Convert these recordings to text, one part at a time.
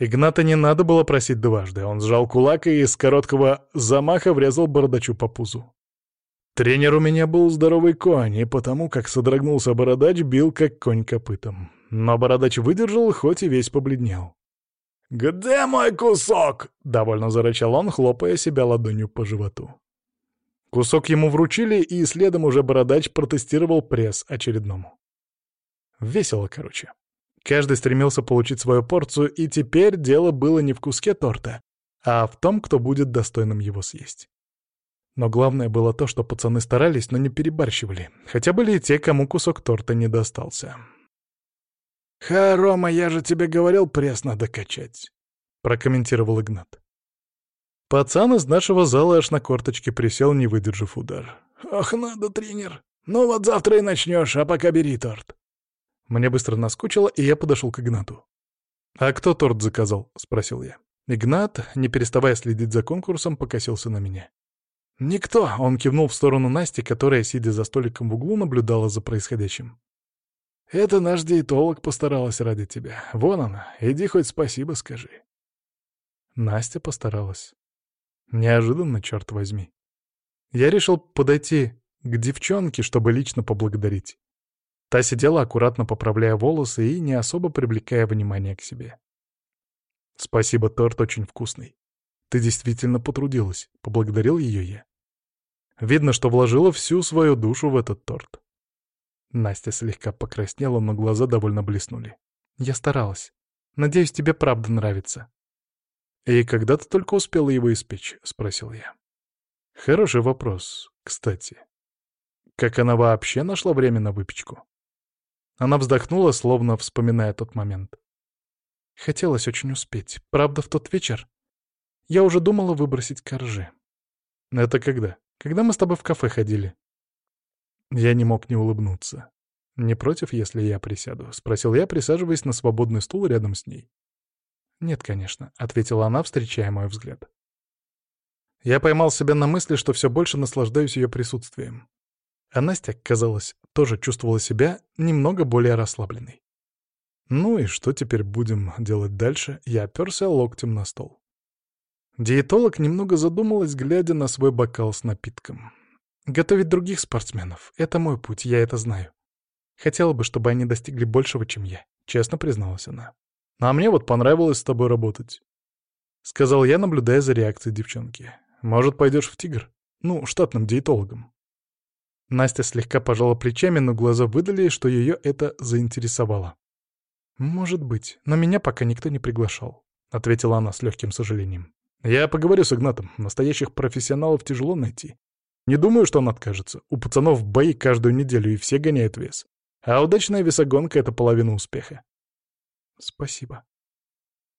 Игната не надо было просить дважды. Он сжал кулак и из короткого замаха врезал бородачу по пузу. Тренер у меня был здоровый конь, и потому, как содрогнулся бородач, бил как конь копытом. Но бородач выдержал, хоть и весь побледнел. «Где мой кусок?» — довольно зарычал он, хлопая себя ладонью по животу. Кусок ему вручили, и следом уже бородач протестировал пресс очередному. Весело, короче. Каждый стремился получить свою порцию, и теперь дело было не в куске торта, а в том, кто будет достойным его съесть. Но главное было то, что пацаны старались, но не перебарщивали, хотя были и те, кому кусок торта не достался. «Ха, Рома, я же тебе говорил, пресс надо качать», — прокомментировал Игнат. Пацан из нашего зала аж на корточке присел, не выдержав удар. «Ох, надо, тренер! Ну вот завтра и начнешь, а пока бери торт». Мне быстро наскучило, и я подошел к Игнату. «А кто торт заказал?» — спросил я. Игнат, не переставая следить за конкурсом, покосился на меня. «Никто!» — он кивнул в сторону Насти, которая, сидя за столиком в углу, наблюдала за происходящим. Это наш диетолог постаралась ради тебя. Вон она, иди хоть спасибо скажи. Настя постаралась. Неожиданно, черт возьми. Я решил подойти к девчонке, чтобы лично поблагодарить. Та сидела, аккуратно поправляя волосы и не особо привлекая внимание к себе. «Спасибо, торт очень вкусный. Ты действительно потрудилась», — поблагодарил ее я. Видно, что вложила всю свою душу в этот торт. Настя слегка покраснела, но глаза довольно блеснули. «Я старалась. Надеюсь, тебе правда нравится». «И когда ты только успела его испечь?» — спросил я. «Хороший вопрос, кстати. Как она вообще нашла время на выпечку?» Она вздохнула, словно вспоминая тот момент. Хотелось очень успеть. Правда, в тот вечер я уже думала выбросить коржи. «Это когда? Когда мы с тобой в кафе ходили?» Я не мог не улыбнуться. «Не против, если я присяду?» — спросил я, присаживаясь на свободный стул рядом с ней. «Нет, конечно», — ответила она, встречая мой взгляд. Я поймал себя на мысли, что все больше наслаждаюсь ее присутствием. А Настя, казалось, тоже чувствовала себя немного более расслабленной. Ну и что теперь будем делать дальше? Я оперся локтем на стол. Диетолог немного задумалась, глядя на свой бокал с напитком. Готовить других спортсменов — это мой путь, я это знаю. Хотела бы, чтобы они достигли большего, чем я, честно призналась она. А мне вот понравилось с тобой работать. Сказал я, наблюдая за реакцией девчонки. Может, пойдешь в «Тигр»? Ну, штатным диетологом. Настя слегка пожала плечами, но глаза выдали, что ее это заинтересовало. «Может быть, но меня пока никто не приглашал», — ответила она с легким сожалением. «Я поговорю с Игнатом. Настоящих профессионалов тяжело найти. Не думаю, что он откажется. У пацанов бои каждую неделю, и все гоняют вес. А удачная весогонка — это половина успеха. Спасибо.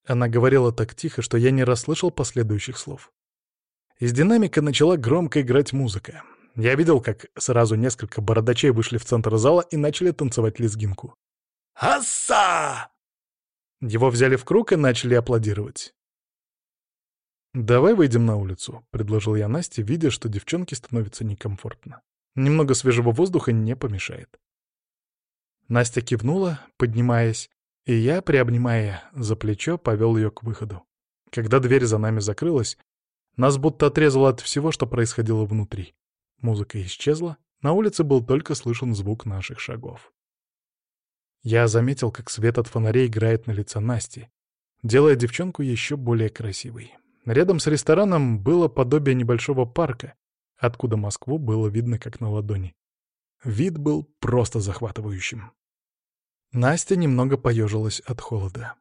Она говорила так тихо, что я не расслышал последующих слов. Из динамика начала громко играть музыка. Я видел, как сразу несколько бородачей вышли в центр зала и начали танцевать лезгинку. «Асса!» Его взяли в круг и начали аплодировать. «Давай выйдем на улицу», — предложил я Насте, видя, что девчонке становится некомфортно. «Немного свежего воздуха не помешает». Настя кивнула, поднимаясь, и я, приобнимая за плечо, повел ее к выходу. Когда дверь за нами закрылась, нас будто отрезало от всего, что происходило внутри. Музыка исчезла, на улице был только слышен звук наших шагов. Я заметил, как свет от фонарей играет на лице Насти, делая девчонку еще более красивой. Рядом с рестораном было подобие небольшого парка, откуда Москву было видно как на ладони. Вид был просто захватывающим. Настя немного поежилась от холода.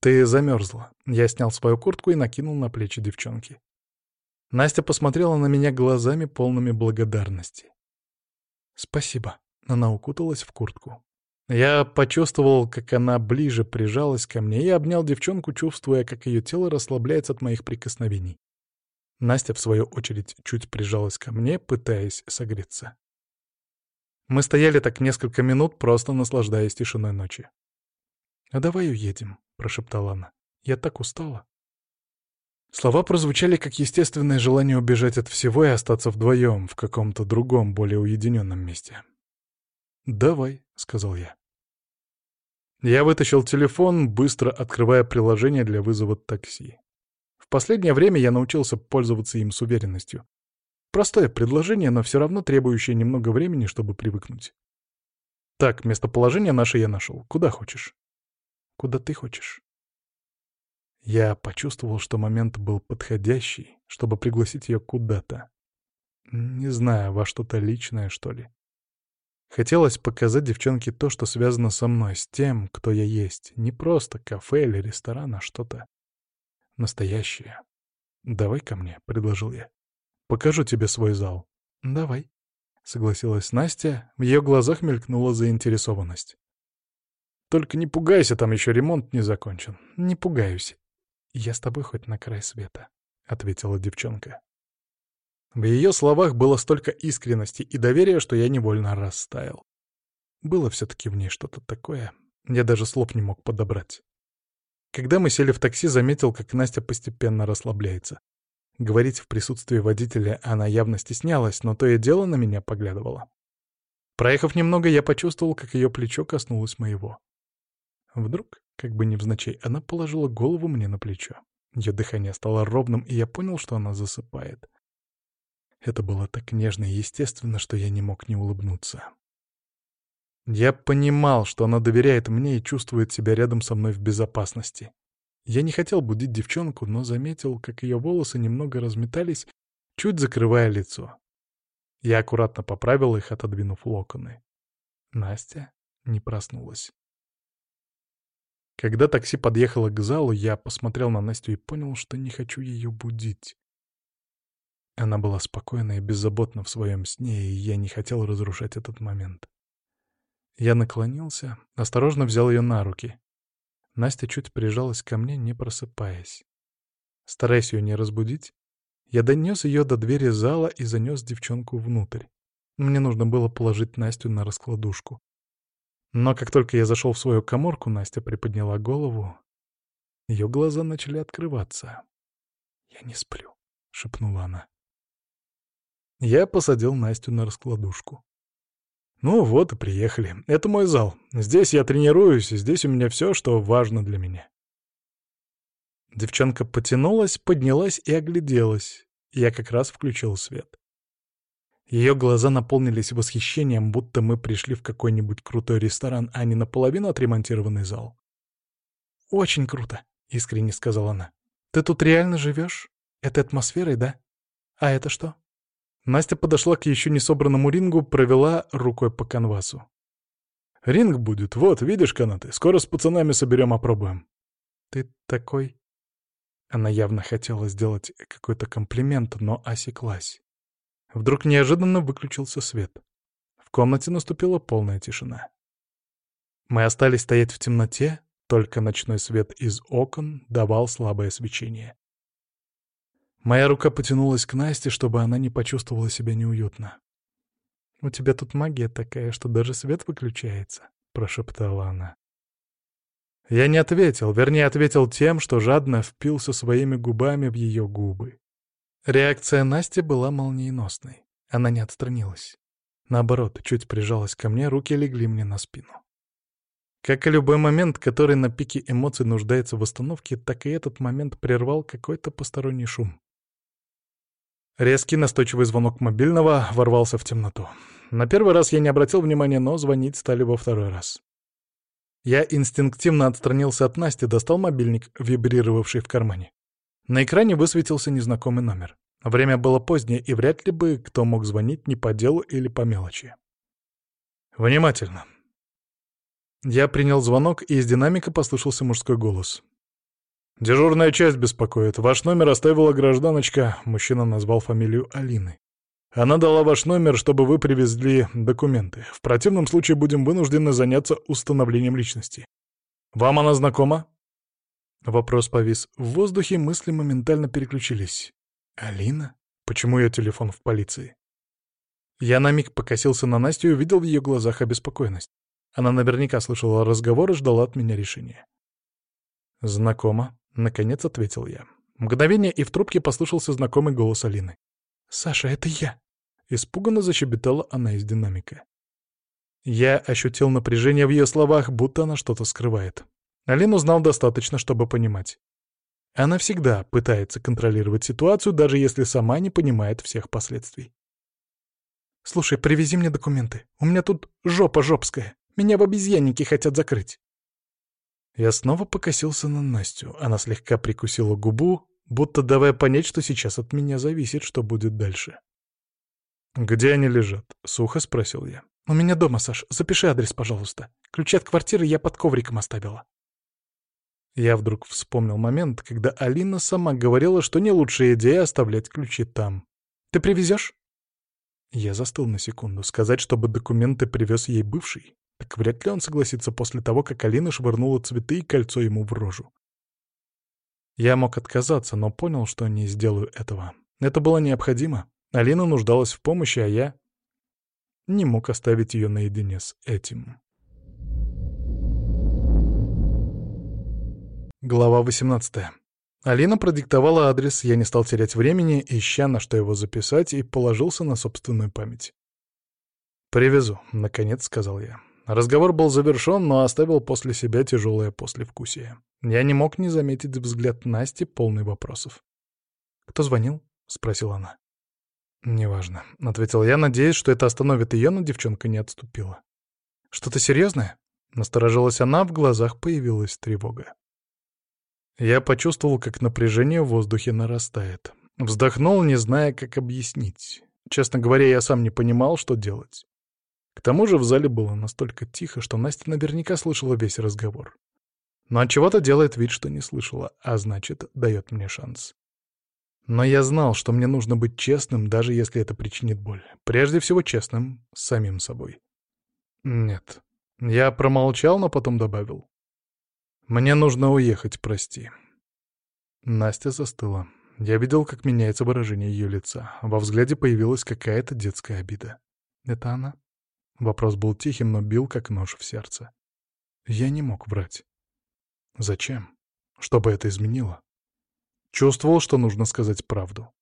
«Ты замерзла». Я снял свою куртку и накинул на плечи девчонки. Настя посмотрела на меня глазами, полными благодарности. «Спасибо». Она укуталась в куртку. Я почувствовал, как она ближе прижалась ко мне и обнял девчонку, чувствуя, как ее тело расслабляется от моих прикосновений. Настя, в свою очередь, чуть прижалась ко мне, пытаясь согреться. Мы стояли так несколько минут, просто наслаждаясь тишиной ночи. «А давай уедем», — прошептала она. «Я так устала». Слова прозвучали как естественное желание убежать от всего и остаться вдвоем в каком-то другом, более уединенном месте. «Давай», — сказал я. Я вытащил телефон, быстро открывая приложение для вызова такси. В последнее время я научился пользоваться им с уверенностью. Простое предложение, но все равно требующее немного времени, чтобы привыкнуть. Так, местоположение наше я нашел. Куда хочешь? Куда ты хочешь? Я почувствовал, что момент был подходящий, чтобы пригласить ее куда-то. Не знаю, во что-то личное, что ли. Хотелось показать девчонке то, что связано со мной, с тем, кто я есть. Не просто кафе или ресторан, а что-то настоящее. «Давай ко мне», — предложил я. «Покажу тебе свой зал». «Давай», — согласилась Настя. В ее глазах мелькнула заинтересованность. «Только не пугайся, там еще ремонт не закончен». «Не пугаюсь. Я с тобой хоть на край света», — ответила девчонка. В ее словах было столько искренности и доверия, что я невольно растаял. Было все-таки в ней что-то такое. Я даже слов не мог подобрать. Когда мы сели в такси, заметил, как Настя постепенно расслабляется. Говорить в присутствии водителя она явно стеснялась, но то и дело на меня поглядывала. Проехав немного, я почувствовал, как ее плечо коснулось моего. Вдруг, как бы невзначай, она положила голову мне на плечо. Ее дыхание стало ровным, и я понял, что она засыпает. Это было так нежно и естественно, что я не мог не улыбнуться. Я понимал, что она доверяет мне и чувствует себя рядом со мной в безопасности. Я не хотел будить девчонку, но заметил, как ее волосы немного разметались, чуть закрывая лицо. Я аккуратно поправил их, отодвинув локоны. Настя не проснулась. Когда такси подъехало к залу, я посмотрел на Настю и понял, что не хочу ее будить. Она была спокойна и беззаботна в своем сне, и я не хотел разрушать этот момент. Я наклонился, осторожно взял ее на руки. Настя чуть прижалась ко мне, не просыпаясь. Стараясь ее не разбудить, я донес ее до двери зала и занес девчонку внутрь. Мне нужно было положить Настю на раскладушку. Но как только я зашел в свою коморку, Настя приподняла голову. Ее глаза начали открываться. «Я не сплю», — шепнула она. Я посадил Настю на раскладушку. Ну вот и приехали. Это мой зал. Здесь я тренируюсь, здесь у меня все, что важно для меня. Девчонка потянулась, поднялась и огляделась. Я как раз включил свет. Ее глаза наполнились восхищением, будто мы пришли в какой-нибудь крутой ресторан, а не наполовину отремонтированный зал. «Очень круто», — искренне сказала она. «Ты тут реально живешь? Этой атмосферой, да? А это что?» Настя подошла к еще не собранному рингу, провела рукой по канвасу. «Ринг будет, вот, видишь канаты? Скоро с пацанами соберем, опробуем». «Ты такой...» Она явно хотела сделать какой-то комплимент, но осеклась. Вдруг неожиданно выключился свет. В комнате наступила полная тишина. Мы остались стоять в темноте, только ночной свет из окон давал слабое свечение. Моя рука потянулась к Насте, чтобы она не почувствовала себя неуютно. «У тебя тут магия такая, что даже свет выключается», — прошептала она. Я не ответил, вернее, ответил тем, что жадно впился своими губами в ее губы. Реакция Насти была молниеносной. Она не отстранилась. Наоборот, чуть прижалась ко мне, руки легли мне на спину. Как и любой момент, который на пике эмоций нуждается в восстановке, так и этот момент прервал какой-то посторонний шум. Резкий настойчивый звонок мобильного ворвался в темноту. На первый раз я не обратил внимания, но звонить стали во второй раз. Я инстинктивно отстранился от Насти, достал мобильник, вибрировавший в кармане. На экране высветился незнакомый номер. Время было позднее, и вряд ли бы кто мог звонить не по делу или по мелочи. «Внимательно». Я принял звонок, и из динамика послышался мужской голос. «Дежурная часть беспокоит. Ваш номер оставила гражданочка», — мужчина назвал фамилию Алины. «Она дала ваш номер, чтобы вы привезли документы. В противном случае будем вынуждены заняться установлением личности. Вам она знакома?» Вопрос повис в воздухе, мысли моментально переключились. «Алина? Почему ее телефон в полиции?» Я на миг покосился на Настю и увидел в ее глазах обеспокоенность. Она наверняка слышала разговор и ждала от меня решения. «Знакомо», — наконец ответил я. Мгновение, и в трубке послышался знакомый голос Алины. «Саша, это я!» — испуганно защебетала она из динамика. Я ощутил напряжение в ее словах, будто она что-то скрывает. Алину знал достаточно, чтобы понимать. Она всегда пытается контролировать ситуацию, даже если сама не понимает всех последствий. «Слушай, привези мне документы. У меня тут жопа жопская. Меня в обезьяннике хотят закрыть». Я снова покосился на Настю. Она слегка прикусила губу, будто давая понять, что сейчас от меня зависит, что будет дальше. «Где они лежат?» — сухо спросил я. «У меня дома, Саш. Запиши адрес, пожалуйста. Ключи от квартиры я под ковриком оставила». Я вдруг вспомнил момент, когда Алина сама говорила, что не лучшая идея оставлять ключи там. «Ты привезешь?» Я застыл на секунду. Сказать, чтобы документы привез ей бывший? Так вряд ли он согласится после того, как Алина швырнула цветы и кольцо ему в рожу. Я мог отказаться, но понял, что не сделаю этого. Это было необходимо. Алина нуждалась в помощи, а я не мог оставить ее наедине с этим. Глава 18. Алина продиктовала адрес, я не стал терять времени, ища на что его записать, и положился на собственную память. «Привезу», — наконец сказал я. Разговор был завершен, но оставил после себя тяжелое послевкусие. Я не мог не заметить взгляд Насти, полный вопросов. «Кто звонил?» — спросила она. «Неважно», — ответил я, надеясь, что это остановит ее, но девчонка не отступила. «Что-то серьезное?» — насторожилась она, в глазах появилась тревога. Я почувствовал, как напряжение в воздухе нарастает. Вздохнул, не зная, как объяснить. Честно говоря, я сам не понимал, что делать. К тому же в зале было настолько тихо, что Настя наверняка слышала весь разговор. Но от чего то делает вид, что не слышала, а значит, дает мне шанс. Но я знал, что мне нужно быть честным, даже если это причинит боль. Прежде всего честным с самим собой. Нет. Я промолчал, но потом добавил. Мне нужно уехать, прости. Настя застыла. Я видел, как меняется выражение ее лица. Во взгляде появилась какая-то детская обида. Это она? Вопрос был тихим, но бил как нож в сердце. Я не мог врать. Зачем? Чтобы это изменило? Чувствовал, что нужно сказать правду.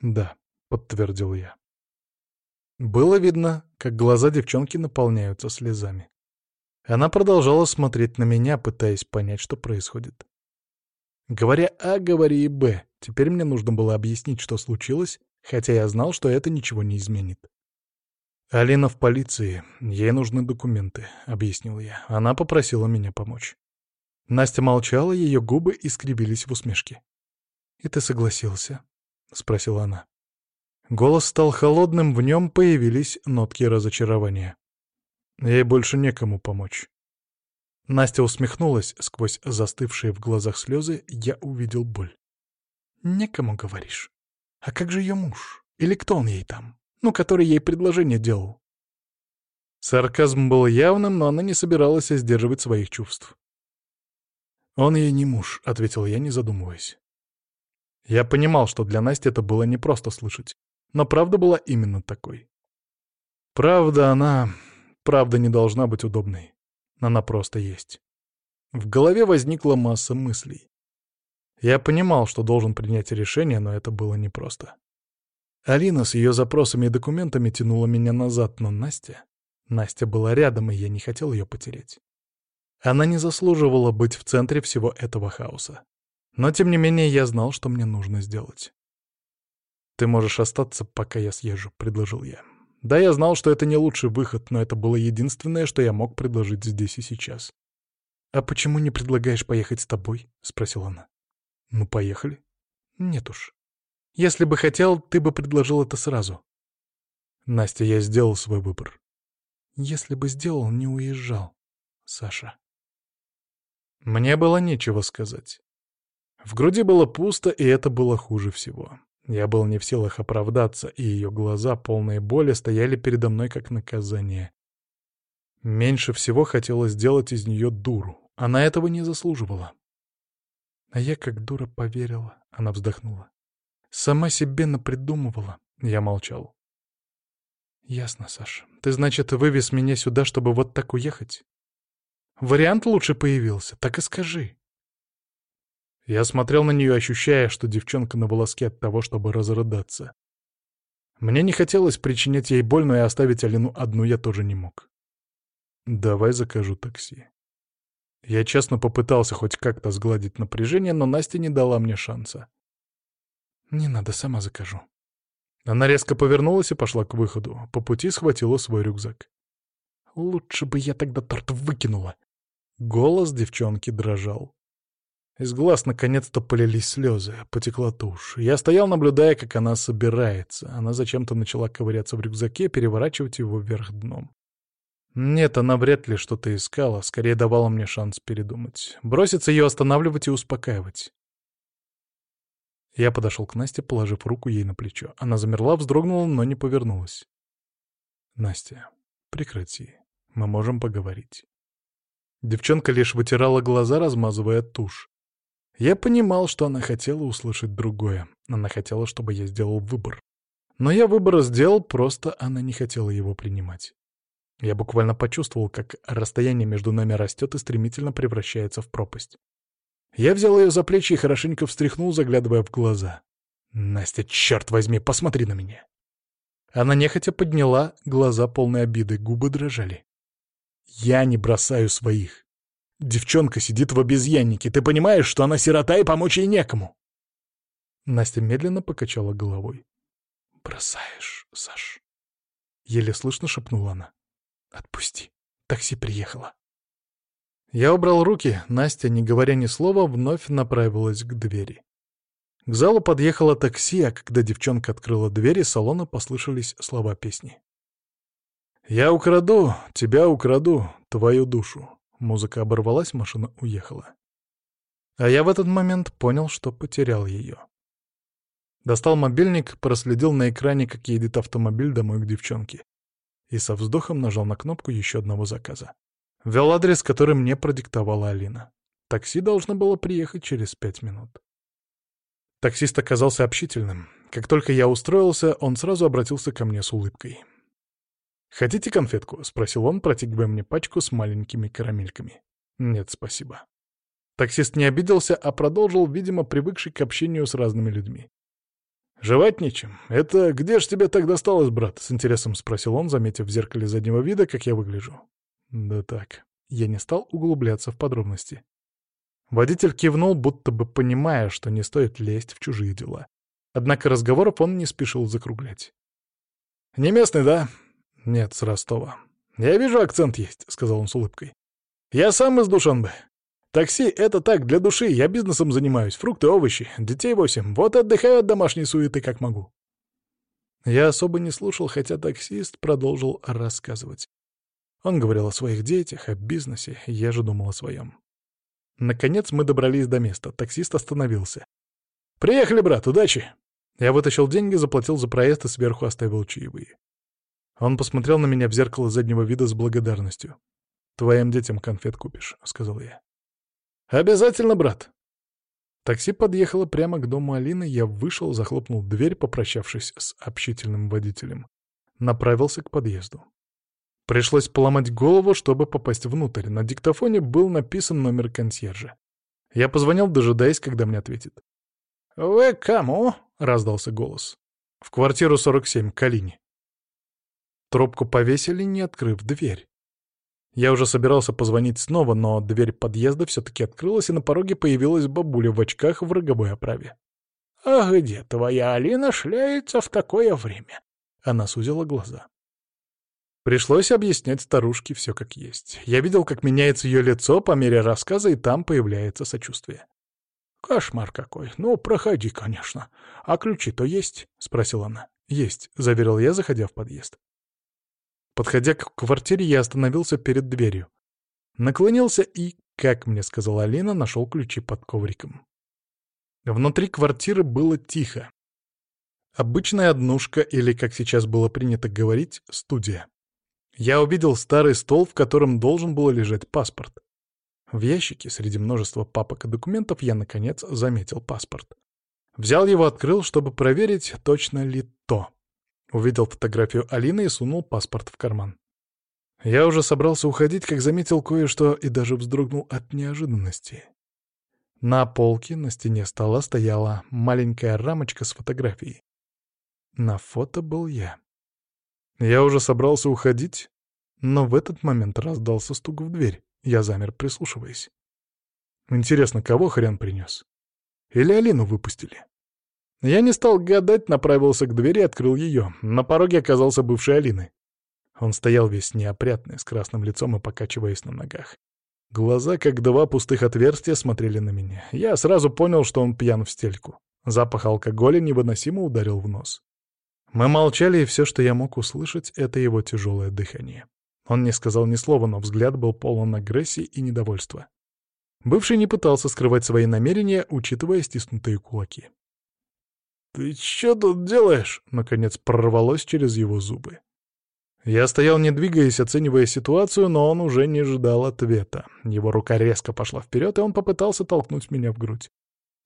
«Да», — подтвердил я. Было видно, как глаза девчонки наполняются слезами. Она продолжала смотреть на меня, пытаясь понять, что происходит. Говоря А, говори и Б. Теперь мне нужно было объяснить, что случилось, хотя я знал, что это ничего не изменит. «Алина в полиции. Ей нужны документы», — объяснил я. Она попросила меня помочь. Настя молчала, ее губы искривились в усмешке. «И ты согласился?» — спросила она. Голос стал холодным, в нем появились нотки разочарования. Ей больше некому помочь. Настя усмехнулась, сквозь застывшие в глазах слезы я увидел боль. «Некому, говоришь? А как же ее муж? Или кто он ей там? Ну, который ей предложение делал?» Сарказм был явным, но она не собиралась сдерживать своих чувств. «Он ей не муж», — ответил я, не задумываясь. Я понимал, что для Насти это было непросто слышать, но правда была именно такой. Правда, она... Правда не должна быть удобной. Она просто есть. В голове возникла масса мыслей. Я понимал, что должен принять решение, но это было непросто. Алина с ее запросами и документами тянула меня назад, но Настя... Настя была рядом, и я не хотел ее потерять. Она не заслуживала быть в центре всего этого хаоса. Но, тем не менее, я знал, что мне нужно сделать. «Ты можешь остаться, пока я съезжу», — предложил я. Да, я знал, что это не лучший выход, но это было единственное, что я мог предложить здесь и сейчас. «А почему не предлагаешь поехать с тобой?» — спросила она. «Ну, поехали». «Нет уж. Если бы хотел, ты бы предложил это сразу». «Настя, я сделал свой выбор». «Если бы сделал, не уезжал, Саша». Мне было нечего сказать. В груди было пусто, и это было хуже всего. Я был не в силах оправдаться, и ее глаза, полные боли, стояли передо мной как наказание. Меньше всего хотелось сделать из нее дуру. Она этого не заслуживала. А я как дура поверила, она вздохнула. Сама себе напридумывала. Я молчал. Ясно, Саша. Ты, значит, вывез меня сюда, чтобы вот так уехать? Вариант лучше появился, так и скажи. Я смотрел на нее, ощущая, что девчонка на волоске от того, чтобы разрыдаться. Мне не хотелось причинять ей боль, но и оставить Алину одну я тоже не мог. «Давай закажу такси». Я честно попытался хоть как-то сгладить напряжение, но Настя не дала мне шанса. «Не надо, сама закажу». Она резко повернулась и пошла к выходу. По пути схватила свой рюкзак. «Лучше бы я тогда торт выкинула». Голос девчонки дрожал. Из глаз наконец-то полились слезы, потекла тушь. Я стоял, наблюдая, как она собирается. Она зачем-то начала ковыряться в рюкзаке, переворачивать его вверх дном. Нет, она вряд ли что-то искала, скорее давала мне шанс передумать. Броситься ее останавливать и успокаивать. Я подошел к Насте, положив руку ей на плечо. Она замерла, вздрогнула, но не повернулась. «Настя, прекрати. Мы можем поговорить». Девчонка лишь вытирала глаза, размазывая тушь. Я понимал, что она хотела услышать другое. Она хотела, чтобы я сделал выбор. Но я выбор сделал, просто она не хотела его принимать. Я буквально почувствовал, как расстояние между нами растет и стремительно превращается в пропасть. Я взял ее за плечи и хорошенько встряхнул, заглядывая в глаза. «Настя, черт возьми, посмотри на меня!» Она нехотя подняла глаза полные обиды, губы дрожали. «Я не бросаю своих. Девчонка сидит в обезьяннике, ты понимаешь, что она сирота и помочь ей некому?» Настя медленно покачала головой. «Бросаешь, Саш?» Еле слышно шепнула она. «Отпусти. Такси приехало». Я убрал руки, Настя, не говоря ни слова, вновь направилась к двери. К залу подъехало такси, а когда девчонка открыла дверь, из салона послышались слова песни. «Я украду, тебя украду, твою душу». Музыка оборвалась, машина уехала. А я в этот момент понял, что потерял ее. Достал мобильник, проследил на экране, как едет автомобиль домой к девчонке и со вздохом нажал на кнопку еще одного заказа. Ввел адрес, который мне продиктовала Алина. Такси должно было приехать через пять минут. Таксист оказался общительным. Как только я устроился, он сразу обратился ко мне с улыбкой. «Хотите конфетку?» — спросил он, протягивая мне пачку с маленькими карамельками. «Нет, спасибо». Таксист не обиделся, а продолжил, видимо, привыкший к общению с разными людьми. «Жевать нечем. Это где ж тебе так досталось, брат?» — с интересом спросил он, заметив в зеркале заднего вида, как я выгляжу. «Да так». Я не стал углубляться в подробности. Водитель кивнул, будто бы понимая, что не стоит лезть в чужие дела. Однако разговоров он не спешил закруглять. «Не местный, да?» «Нет, с Ростова». «Я вижу, акцент есть», — сказал он с улыбкой. «Я сам из Душанбе. Такси — это так, для души, я бизнесом занимаюсь, фрукты, овощи, детей восемь, вот отдыхаю от домашней суеты как могу». Я особо не слушал, хотя таксист продолжил рассказывать. Он говорил о своих детях, о бизнесе, я же думал о своем. Наконец мы добрались до места, таксист остановился. «Приехали, брат, удачи!» Я вытащил деньги, заплатил за проезд и сверху оставил чаевые. Он посмотрел на меня в зеркало заднего вида с благодарностью. «Твоим детям конфет купишь», — сказал я. «Обязательно, брат!» Такси подъехало прямо к дому Алины, я вышел, захлопнул дверь, попрощавшись с общительным водителем. Направился к подъезду. Пришлось поломать голову, чтобы попасть внутрь. На диктофоне был написан номер консьержа. Я позвонил, дожидаясь, когда мне ответит. «Вы кому?» — раздался голос. «В квартиру 47, к Алине». Трубку повесили, не открыв дверь. Я уже собирался позвонить снова, но дверь подъезда все-таки открылась, и на пороге появилась бабуля в очках в роговой оправе. «А где твоя Алина шляется в такое время?» Она сузила глаза. Пришлось объяснять старушке все как есть. Я видел, как меняется ее лицо по мере рассказа, и там появляется сочувствие. «Кошмар какой! Ну, проходи, конечно. А ключи-то есть?» — спросила она. «Есть», — заверил я, заходя в подъезд. Подходя к квартире, я остановился перед дверью. Наклонился и, как мне сказала Алина, нашел ключи под ковриком. Внутри квартиры было тихо. Обычная однушка, или, как сейчас было принято говорить, студия. Я увидел старый стол, в котором должен был лежать паспорт. В ящике среди множества папок и документов я, наконец, заметил паспорт. Взял его, открыл, чтобы проверить, точно ли то. Увидел фотографию Алины и сунул паспорт в карман. Я уже собрался уходить, как заметил кое-что и даже вздрогнул от неожиданности. На полке на стене стола стояла маленькая рамочка с фотографией. На фото был я. Я уже собрался уходить, Но в этот момент раздался стук в дверь. Я замер, прислушиваясь. Интересно, кого хрен принес? Или Алину выпустили? Я не стал гадать, направился к двери открыл ее. На пороге оказался бывший Алины. Он стоял весь неопрятный, с красным лицом и покачиваясь на ногах. Глаза, как два пустых отверстия, смотрели на меня. Я сразу понял, что он пьян в стельку. Запах алкоголя невыносимо ударил в нос. Мы молчали, и все, что я мог услышать, — это его тяжелое дыхание. Он не сказал ни слова, но взгляд был полон агрессии и недовольства. Бывший не пытался скрывать свои намерения, учитывая стиснутые кулаки. «Ты что тут делаешь?» — наконец прорвалось через его зубы. Я стоял, не двигаясь, оценивая ситуацию, но он уже не ждал ответа. Его рука резко пошла вперед, и он попытался толкнуть меня в грудь.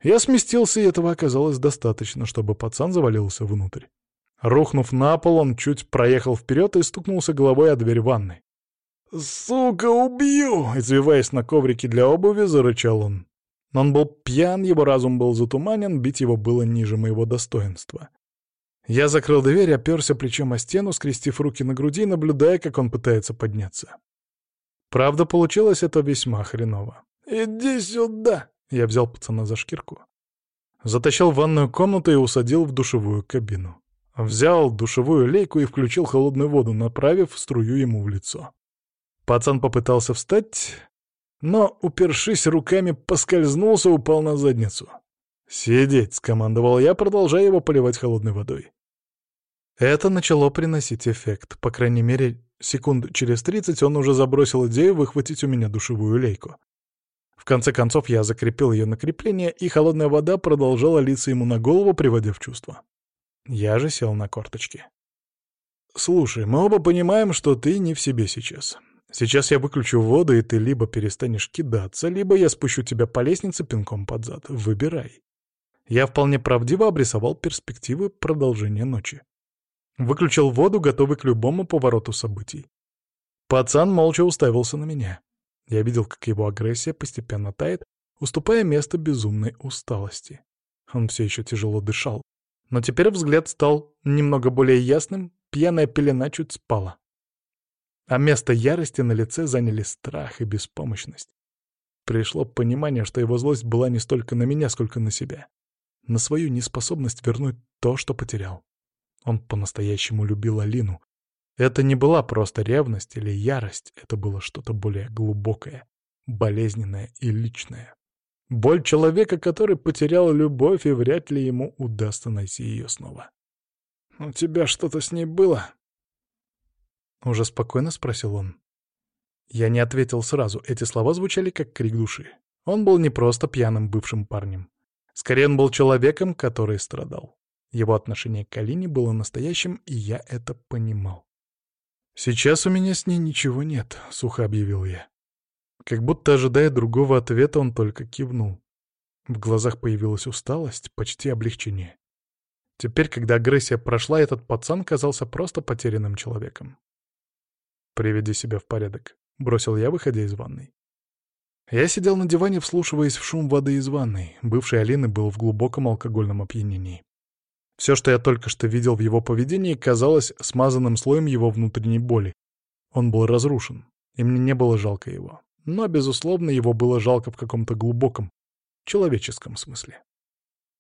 Я сместился, и этого оказалось достаточно, чтобы пацан завалился внутрь. Рухнув на пол, он чуть проехал вперед и стукнулся головой о дверь ванны. «Сука, убью!» — извиваясь на коврике для обуви, зарычал он. Он был пьян, его разум был затуманен, бить его было ниже моего достоинства. Я закрыл дверь, оперся плечом о стену, скрестив руки на груди, наблюдая, как он пытается подняться. Правда, получилось это весьма хреново. «Иди сюда!» — я взял пацана за шкирку. Затащил в ванную комнату и усадил в душевую кабину. Взял душевую лейку и включил холодную воду, направив струю ему в лицо. Пацан попытался встать, но, упершись руками, поскользнулся, упал на задницу. «Сидеть!» — скомандовал я, продолжая его поливать холодной водой. Это начало приносить эффект. По крайней мере, секунд через тридцать он уже забросил идею выхватить у меня душевую лейку. В конце концов, я закрепил ее на крепление, и холодная вода продолжала литься ему на голову, приводя в чувство. Я же сел на корточки. «Слушай, мы оба понимаем, что ты не в себе сейчас. Сейчас я выключу воду, и ты либо перестанешь кидаться, либо я спущу тебя по лестнице пинком под зад. Выбирай». Я вполне правдиво обрисовал перспективы продолжения ночи. Выключил воду, готовый к любому повороту событий. Пацан молча уставился на меня. Я видел, как его агрессия постепенно тает, уступая место безумной усталости. Он все еще тяжело дышал. Но теперь взгляд стал немного более ясным, пьяная пелена чуть спала. А место ярости на лице заняли страх и беспомощность. Пришло понимание, что его злость была не столько на меня, сколько на себя. На свою неспособность вернуть то, что потерял. Он по-настоящему любил Алину. Это не была просто ревность или ярость, это было что-то более глубокое, болезненное и личное. Боль человека, который потерял любовь, и вряд ли ему удастся найти ее снова. «У тебя что-то с ней было?» Уже спокойно спросил он. Я не ответил сразу, эти слова звучали как крик души. Он был не просто пьяным бывшим парнем. Скорее, он был человеком, который страдал. Его отношение к Алине было настоящим, и я это понимал. «Сейчас у меня с ней ничего нет», — сухо объявил я. Как будто ожидая другого ответа, он только кивнул. В глазах появилась усталость, почти облегчение. Теперь, когда агрессия прошла, этот пацан казался просто потерянным человеком. «Приведи себя в порядок», — бросил я, выходя из ванной. Я сидел на диване, вслушиваясь в шум воды из ванной. Бывший Алины был в глубоком алкогольном опьянении. Все, что я только что видел в его поведении, казалось смазанным слоем его внутренней боли. Он был разрушен, и мне не было жалко его. Но, безусловно, его было жалко в каком-то глубоком, человеческом смысле.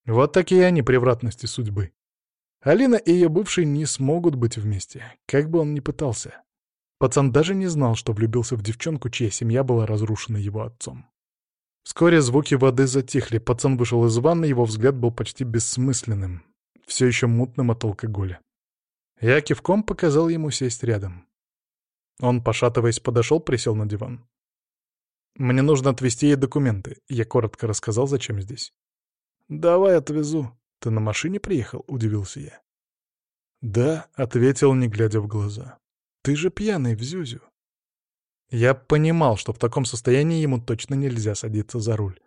Вот такие они превратности судьбы. Алина и ее бывший не смогут быть вместе, как бы он ни пытался. Пацан даже не знал, что влюбился в девчонку, чья семья была разрушена его отцом. Вскоре звуки воды затихли, пацан вышел из ванны, его взгляд был почти бессмысленным все еще мутным от алкоголя. Я кивком показал ему сесть рядом. Он, пошатываясь, подошел, присел на диван. «Мне нужно отвезти ей документы», — я коротко рассказал, зачем здесь. «Давай отвезу. Ты на машине приехал?» — удивился я. «Да», — ответил, не глядя в глаза. «Ты же пьяный в Зюзю». Я понимал, что в таком состоянии ему точно нельзя садиться за руль.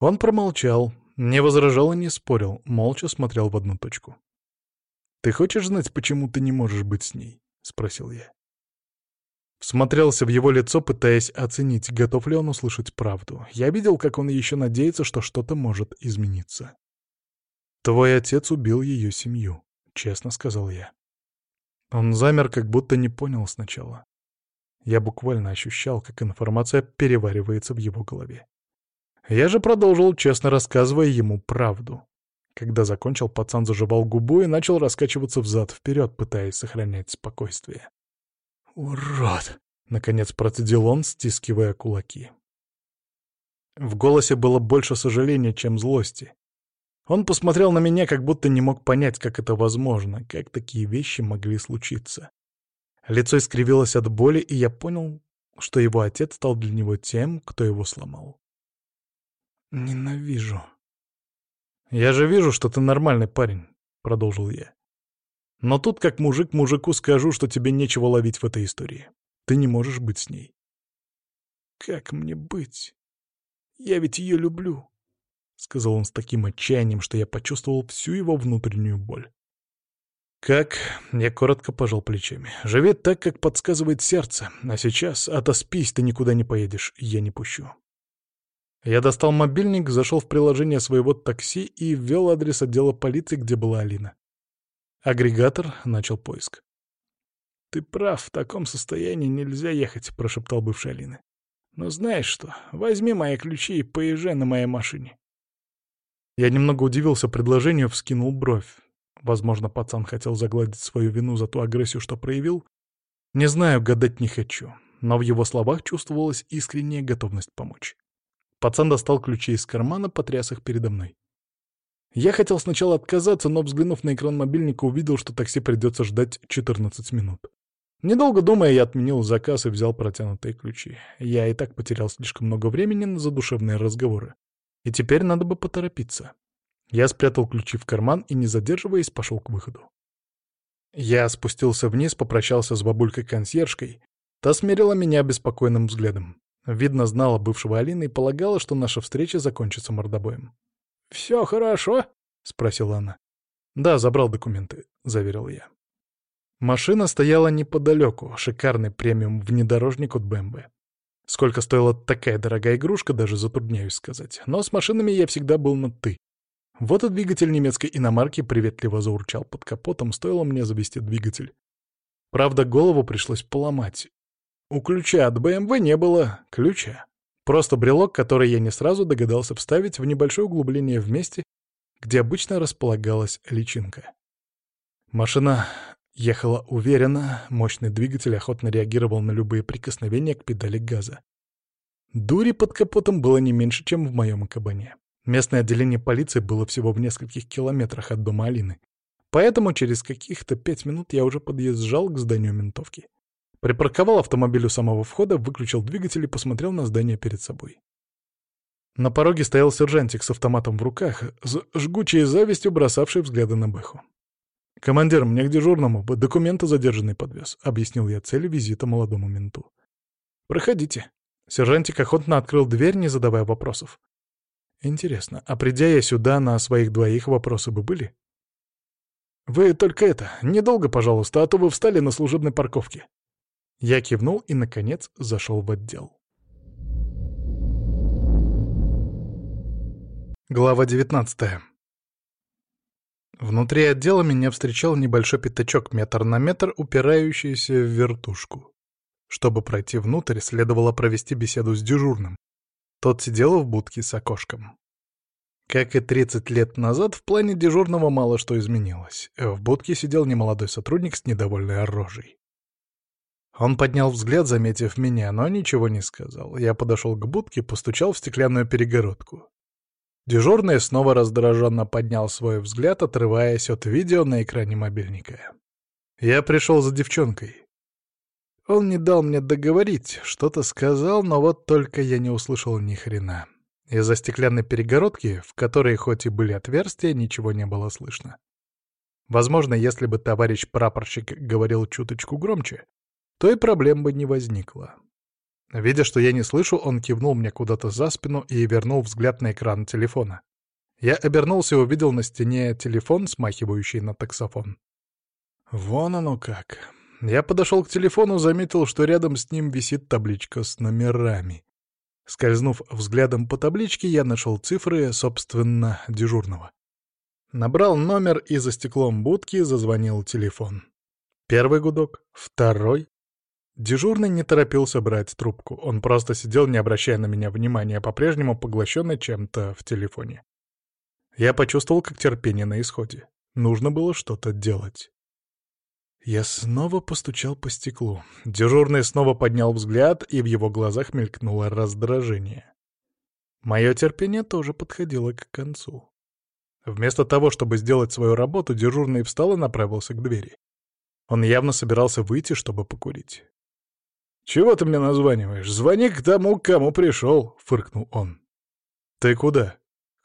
Он промолчал, не возражал и не спорил, молча смотрел в одну точку. «Ты хочешь знать, почему ты не можешь быть с ней?» — спросил я. Смотрелся в его лицо, пытаясь оценить, готов ли он услышать правду. Я видел, как он еще надеется, что что-то может измениться. «Твой отец убил ее семью», — честно сказал я. Он замер, как будто не понял сначала. Я буквально ощущал, как информация переваривается в его голове. Я же продолжил, честно рассказывая ему правду. Когда закончил, пацан заживал губу и начал раскачиваться взад-вперед, пытаясь сохранять спокойствие. «Урод!» — наконец процедил он, стискивая кулаки. В голосе было больше сожаления, чем злости. Он посмотрел на меня, как будто не мог понять, как это возможно, как такие вещи могли случиться. Лицо искривилось от боли, и я понял, что его отец стал для него тем, кто его сломал. «Ненавижу». «Я же вижу, что ты нормальный парень», — продолжил я. «Но тут, как мужик мужику, скажу, что тебе нечего ловить в этой истории. Ты не можешь быть с ней». «Как мне быть? Я ведь ее люблю», — сказал он с таким отчаянием, что я почувствовал всю его внутреннюю боль. «Как?» — я коротко пожал плечами. «Живи так, как подсказывает сердце. А сейчас отоспись, ты никуда не поедешь. Я не пущу». Я достал мобильник, зашел в приложение своего такси и ввел адрес отдела полиции, где была Алина. Агрегатор начал поиск. «Ты прав, в таком состоянии нельзя ехать», — прошептал бывший Алина. «Но знаешь что, возьми мои ключи и поезжай на моей машине». Я немного удивился предложению, вскинул бровь. Возможно, пацан хотел загладить свою вину за ту агрессию, что проявил. Не знаю, гадать не хочу, но в его словах чувствовалась искренняя готовность помочь. Пацан достал ключи из кармана, потряс их передо мной. Я хотел сначала отказаться, но, взглянув на экран мобильника, увидел, что такси придется ждать 14 минут. Недолго думая, я отменил заказ и взял протянутые ключи. Я и так потерял слишком много времени на задушевные разговоры. И теперь надо бы поторопиться. Я спрятал ключи в карман и, не задерживаясь, пошел к выходу. Я спустился вниз, попрощался с бабулькой-консьержкой. Та смерила меня обеспокоенным взглядом. Видно, знала бывшего Алины и полагала, что наша встреча закончится мордобоем. «Все хорошо?» — спросила она. «Да, забрал документы», — заверил я. Машина стояла неподалеку, шикарный премиум-внедорожник от БМВ. Сколько стоила такая дорогая игрушка, даже затрудняюсь сказать. Но с машинами я всегда был на «ты». Вот и двигатель немецкой иномарки приветливо заурчал под капотом, стоило мне завести двигатель. Правда, голову пришлось поломать. У ключа от БМВ не было ключа. Просто брелок, который я не сразу догадался вставить в небольшое углубление в месте, где обычно располагалась личинка. Машина ехала уверенно, мощный двигатель охотно реагировал на любые прикосновения к педали газа. Дури под капотом было не меньше, чем в моем кабане. Местное отделение полиции было всего в нескольких километрах от дома Алины. Поэтому через каких-то пять минут я уже подъезжал к зданию ментовки. Припарковал автомобиль у самого входа, выключил двигатель и посмотрел на здание перед собой. На пороге стоял сержантик с автоматом в руках, с жгучей завистью бросавший взгляды на Бэху. «Командир, мне к дежурному, документы задержанный подвез», — объяснил я цель визита молодому менту. «Проходите». Сержантик охотно открыл дверь, не задавая вопросов. Интересно, а придя я сюда, на своих двоих вопросы бы были? Вы только это, недолго, пожалуйста, а то вы встали на служебной парковке. Я кивнул и, наконец, зашел в отдел. Глава 19 Внутри отдела меня встречал небольшой пятачок метр на метр, упирающийся в вертушку. Чтобы пройти внутрь, следовало провести беседу с дежурным, тот сидел в будке с окошком. Как и 30 лет назад, в плане дежурного мало что изменилось. В будке сидел немолодой сотрудник с недовольной рожей. Он поднял взгляд, заметив меня, но ничего не сказал. Я подошел к будке, постучал в стеклянную перегородку. Дежурный снова раздраженно поднял свой взгляд, отрываясь от видео на экране мобильника. Я пришел за девчонкой. Он не дал мне договорить, что-то сказал, но вот только я не услышал ни хрена. Из-за стеклянной перегородки, в которой хоть и были отверстия, ничего не было слышно. Возможно, если бы товарищ прапорщик говорил чуточку громче, то и проблем бы не возникло. Видя, что я не слышу, он кивнул мне куда-то за спину и вернул взгляд на экран телефона. Я обернулся и увидел на стене телефон, смахивающий на таксофон. Вон оно как. Я подошел к телефону, заметил, что рядом с ним висит табличка с номерами. Скользнув взглядом по табличке, я нашел цифры, собственно, дежурного. Набрал номер, и за стеклом будки зазвонил телефон. Первый гудок, второй. Дежурный не торопился брать трубку. Он просто сидел, не обращая на меня внимания, по-прежнему поглощенный чем-то в телефоне. Я почувствовал, как терпение на исходе. Нужно было что-то делать. Я снова постучал по стеклу. Дежурный снова поднял взгляд, и в его глазах мелькнуло раздражение. Мое терпение тоже подходило к концу. Вместо того, чтобы сделать свою работу, дежурный встал и направился к двери. Он явно собирался выйти, чтобы покурить. «Чего ты мне названиваешь? Звони к тому, к кому пришел», — фыркнул он. «Ты куда?»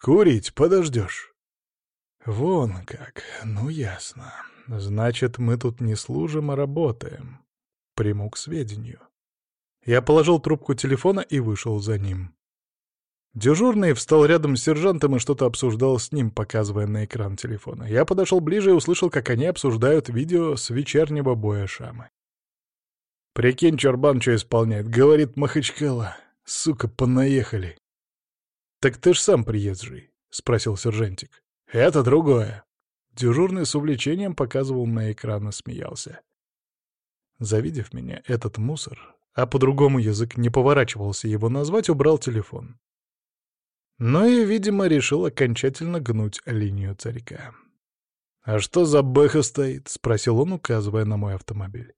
«Курить подождешь». «Вон как, ну ясно. Значит, мы тут не служим, а работаем. Приму к сведению». Я положил трубку телефона и вышел за ним. Дежурный встал рядом с сержантом и что-то обсуждал с ним, показывая на экран телефона. Я подошел ближе и услышал, как они обсуждают видео с вечернего боя Шамы. «Прикинь, Чорбан что исполняет», — говорит Махачкала. «Сука, понаехали». «Так ты ж сам приезжий», — спросил сержантик. «Это другое». Дежурный с увлечением показывал на экран и смеялся. Завидев меня, этот мусор, а по-другому язык не поворачивался его назвать, убрал телефон. Но и, видимо, решил окончательно гнуть линию царька. «А что за бэха стоит?» — спросил он, указывая на мой автомобиль.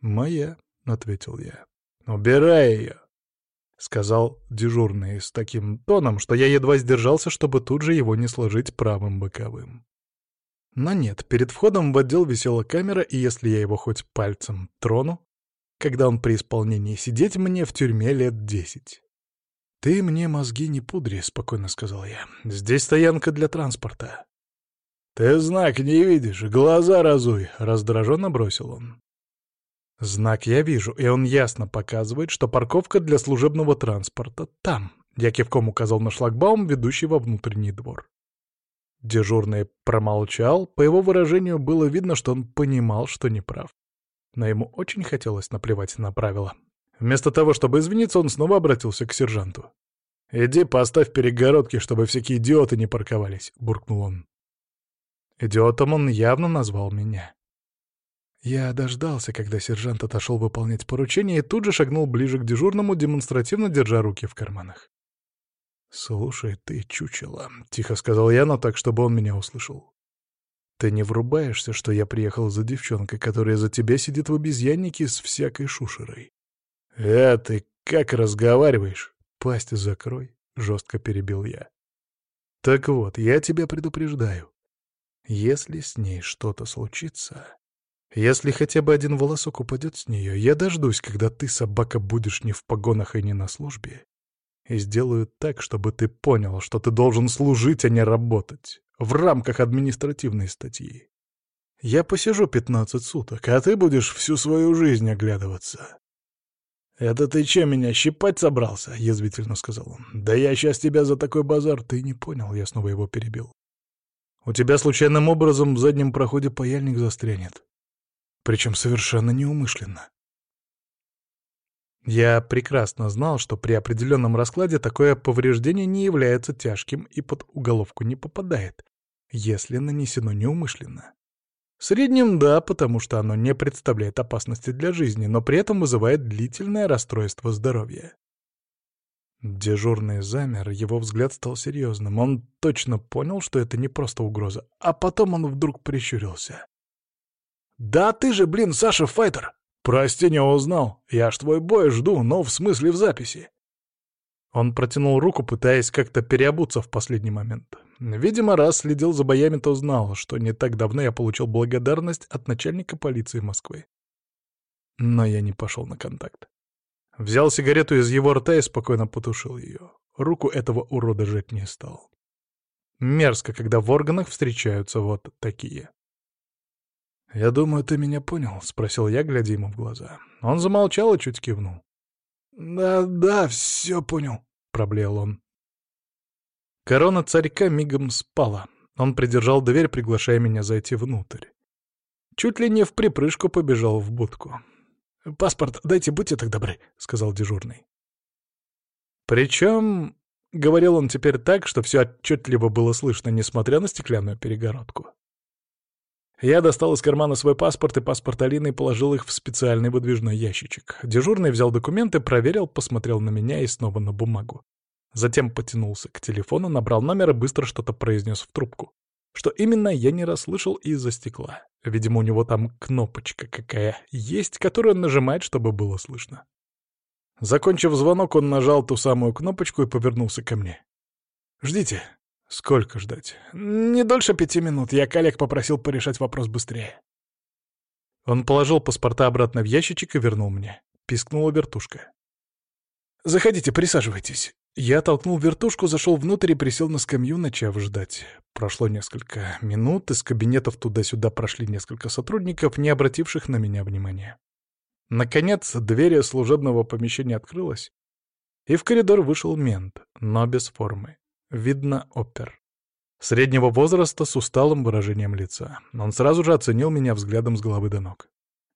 «Моя», — ответил я. «Убирай ее», — сказал дежурный с таким тоном, что я едва сдержался, чтобы тут же его не сложить правым боковым. Но нет, перед входом в отдел висела камера, и если я его хоть пальцем трону, когда он при исполнении сидеть мне в тюрьме лет десять. «Ты мне мозги не пудри», — спокойно сказал я. «Здесь стоянка для транспорта». «Ты знак не видишь, глаза разуй», — раздраженно бросил он. Знак я вижу, и он ясно показывает, что парковка для служебного транспорта там. Я кивком указал на шлагбаум, ведущий во внутренний двор. Дежурный промолчал, по его выражению было видно, что он понимал, что неправ. Но ему очень хотелось наплевать на правила. Вместо того, чтобы извиниться, он снова обратился к сержанту. «Иди поставь перегородки, чтобы всякие идиоты не парковались», — буркнул он. Идиотом он явно назвал меня. Я дождался, когда сержант отошел выполнять поручение, и тут же шагнул ближе к дежурному, демонстративно держа руки в карманах. «Слушай, ты чучело», — тихо сказал я, но так, чтобы он меня услышал. «Ты не врубаешься, что я приехал за девчонкой, которая за тебя сидит в обезьяннике с всякой шушерой?» «Э, ты как разговариваешь?» «Пасть закрой», — жестко перебил я. «Так вот, я тебя предупреждаю. Если с ней что-то случится, если хотя бы один волосок упадет с нее, я дождусь, когда ты, собака, будешь не в погонах и не на службе, и сделаю так, чтобы ты понял, что ты должен служить, а не работать, в рамках административной статьи. Я посижу пятнадцать суток, а ты будешь всю свою жизнь оглядываться. «Это ты че, меня щипать собрался?» — язвительно сказал он. «Да я сейчас тебя за такой базар...» «Ты не понял», — я снова его перебил. «У тебя случайным образом в заднем проходе паяльник застрянет. Причем совершенно неумышленно». Я прекрасно знал, что при определенном раскладе такое повреждение не является тяжким и под уголовку не попадает, если нанесено неумышленно. Средним — да, потому что оно не представляет опасности для жизни, но при этом вызывает длительное расстройство здоровья. Дежурный замер, его взгляд стал серьезным. Он точно понял, что это не просто угроза. А потом он вдруг прищурился. «Да ты же, блин, Саша Файтер! Прости, не узнал. Я ж твой бой жду, но в смысле в записи». Он протянул руку, пытаясь как-то переобуться в последний момент. Видимо, раз следил за боями, то знал, что не так давно я получил благодарность от начальника полиции Москвы. Но я не пошел на контакт. Взял сигарету из его рта и спокойно потушил ее. Руку этого урода жать не стал. Мерзко, когда в органах встречаются вот такие. «Я думаю, ты меня понял?» — спросил я, глядя ему в глаза. Он замолчал и чуть кивнул. «Да, да, все понял», — проблеял он. Корона царька мигом спала. Он придержал дверь, приглашая меня зайти внутрь. Чуть ли не в припрыжку побежал в будку. «Паспорт дайте, будьте так добры», — сказал дежурный. Причем, — говорил он теперь так, что все отчетливо было слышно, несмотря на стеклянную перегородку. Я достал из кармана свой паспорт и паспорт Алины и положил их в специальный выдвижной ящичек. Дежурный взял документы, проверил, посмотрел на меня и снова на бумагу. Затем потянулся к телефону, набрал номер и быстро что-то произнес в трубку. Что именно, я не расслышал из-за стекла. Видимо, у него там кнопочка какая есть, которую он нажимает, чтобы было слышно. Закончив звонок, он нажал ту самую кнопочку и повернулся ко мне. «Ждите», «Сколько ждать?» «Не дольше пяти минут. Я коллег попросил порешать вопрос быстрее». Он положил паспорта обратно в ящичек и вернул мне. Пискнула вертушка. «Заходите, присаживайтесь». Я толкнул вертушку, зашел внутрь и присел на скамью, начав ждать. Прошло несколько минут, из кабинетов туда-сюда прошли несколько сотрудников, не обративших на меня внимания. Наконец, дверь служебного помещения открылась, и в коридор вышел мент, но без формы. Видно, опер. Среднего возраста с усталым выражением лица. Он сразу же оценил меня взглядом с головы до ног.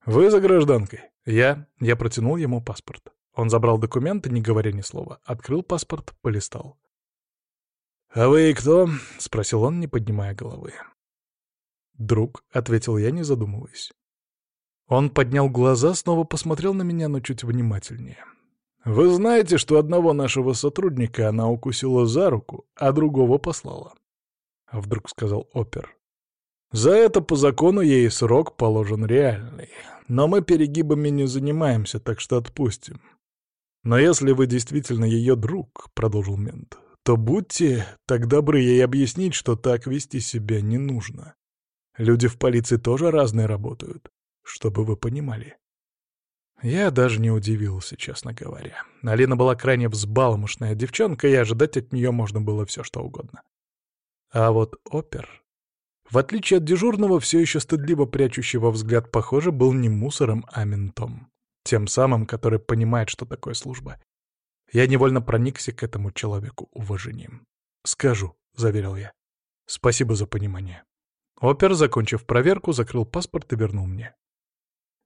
«Вы за гражданкой?» «Я...» Я протянул ему паспорт. Он забрал документы, не говоря ни слова. Открыл паспорт, полистал. «А вы кто?» — спросил он, не поднимая головы. «Друг», — ответил я, не задумываясь. Он поднял глаза, снова посмотрел на меня, но чуть внимательнее. Вы знаете, что одного нашего сотрудника она укусила за руку, а другого послала? А вдруг сказал опер. За это по закону ей срок положен реальный. Но мы перегибами не занимаемся, так что отпустим. Но если вы действительно ее друг, — продолжил мент, — то будьте так добры ей объяснить, что так вести себя не нужно. Люди в полиции тоже разные работают, чтобы вы понимали. Я даже не удивился, честно говоря. Алина была крайне взбалмошная девчонка, и ожидать от нее можно было все, что угодно. А вот опер, в отличие от дежурного, все еще стыдливо прячущего взгляд, похоже, был не мусором, а ментом. Тем самым, который понимает, что такое служба. Я невольно проникся к этому человеку уважением. «Скажу», — заверил я. «Спасибо за понимание». Опер, закончив проверку, закрыл паспорт и вернул мне.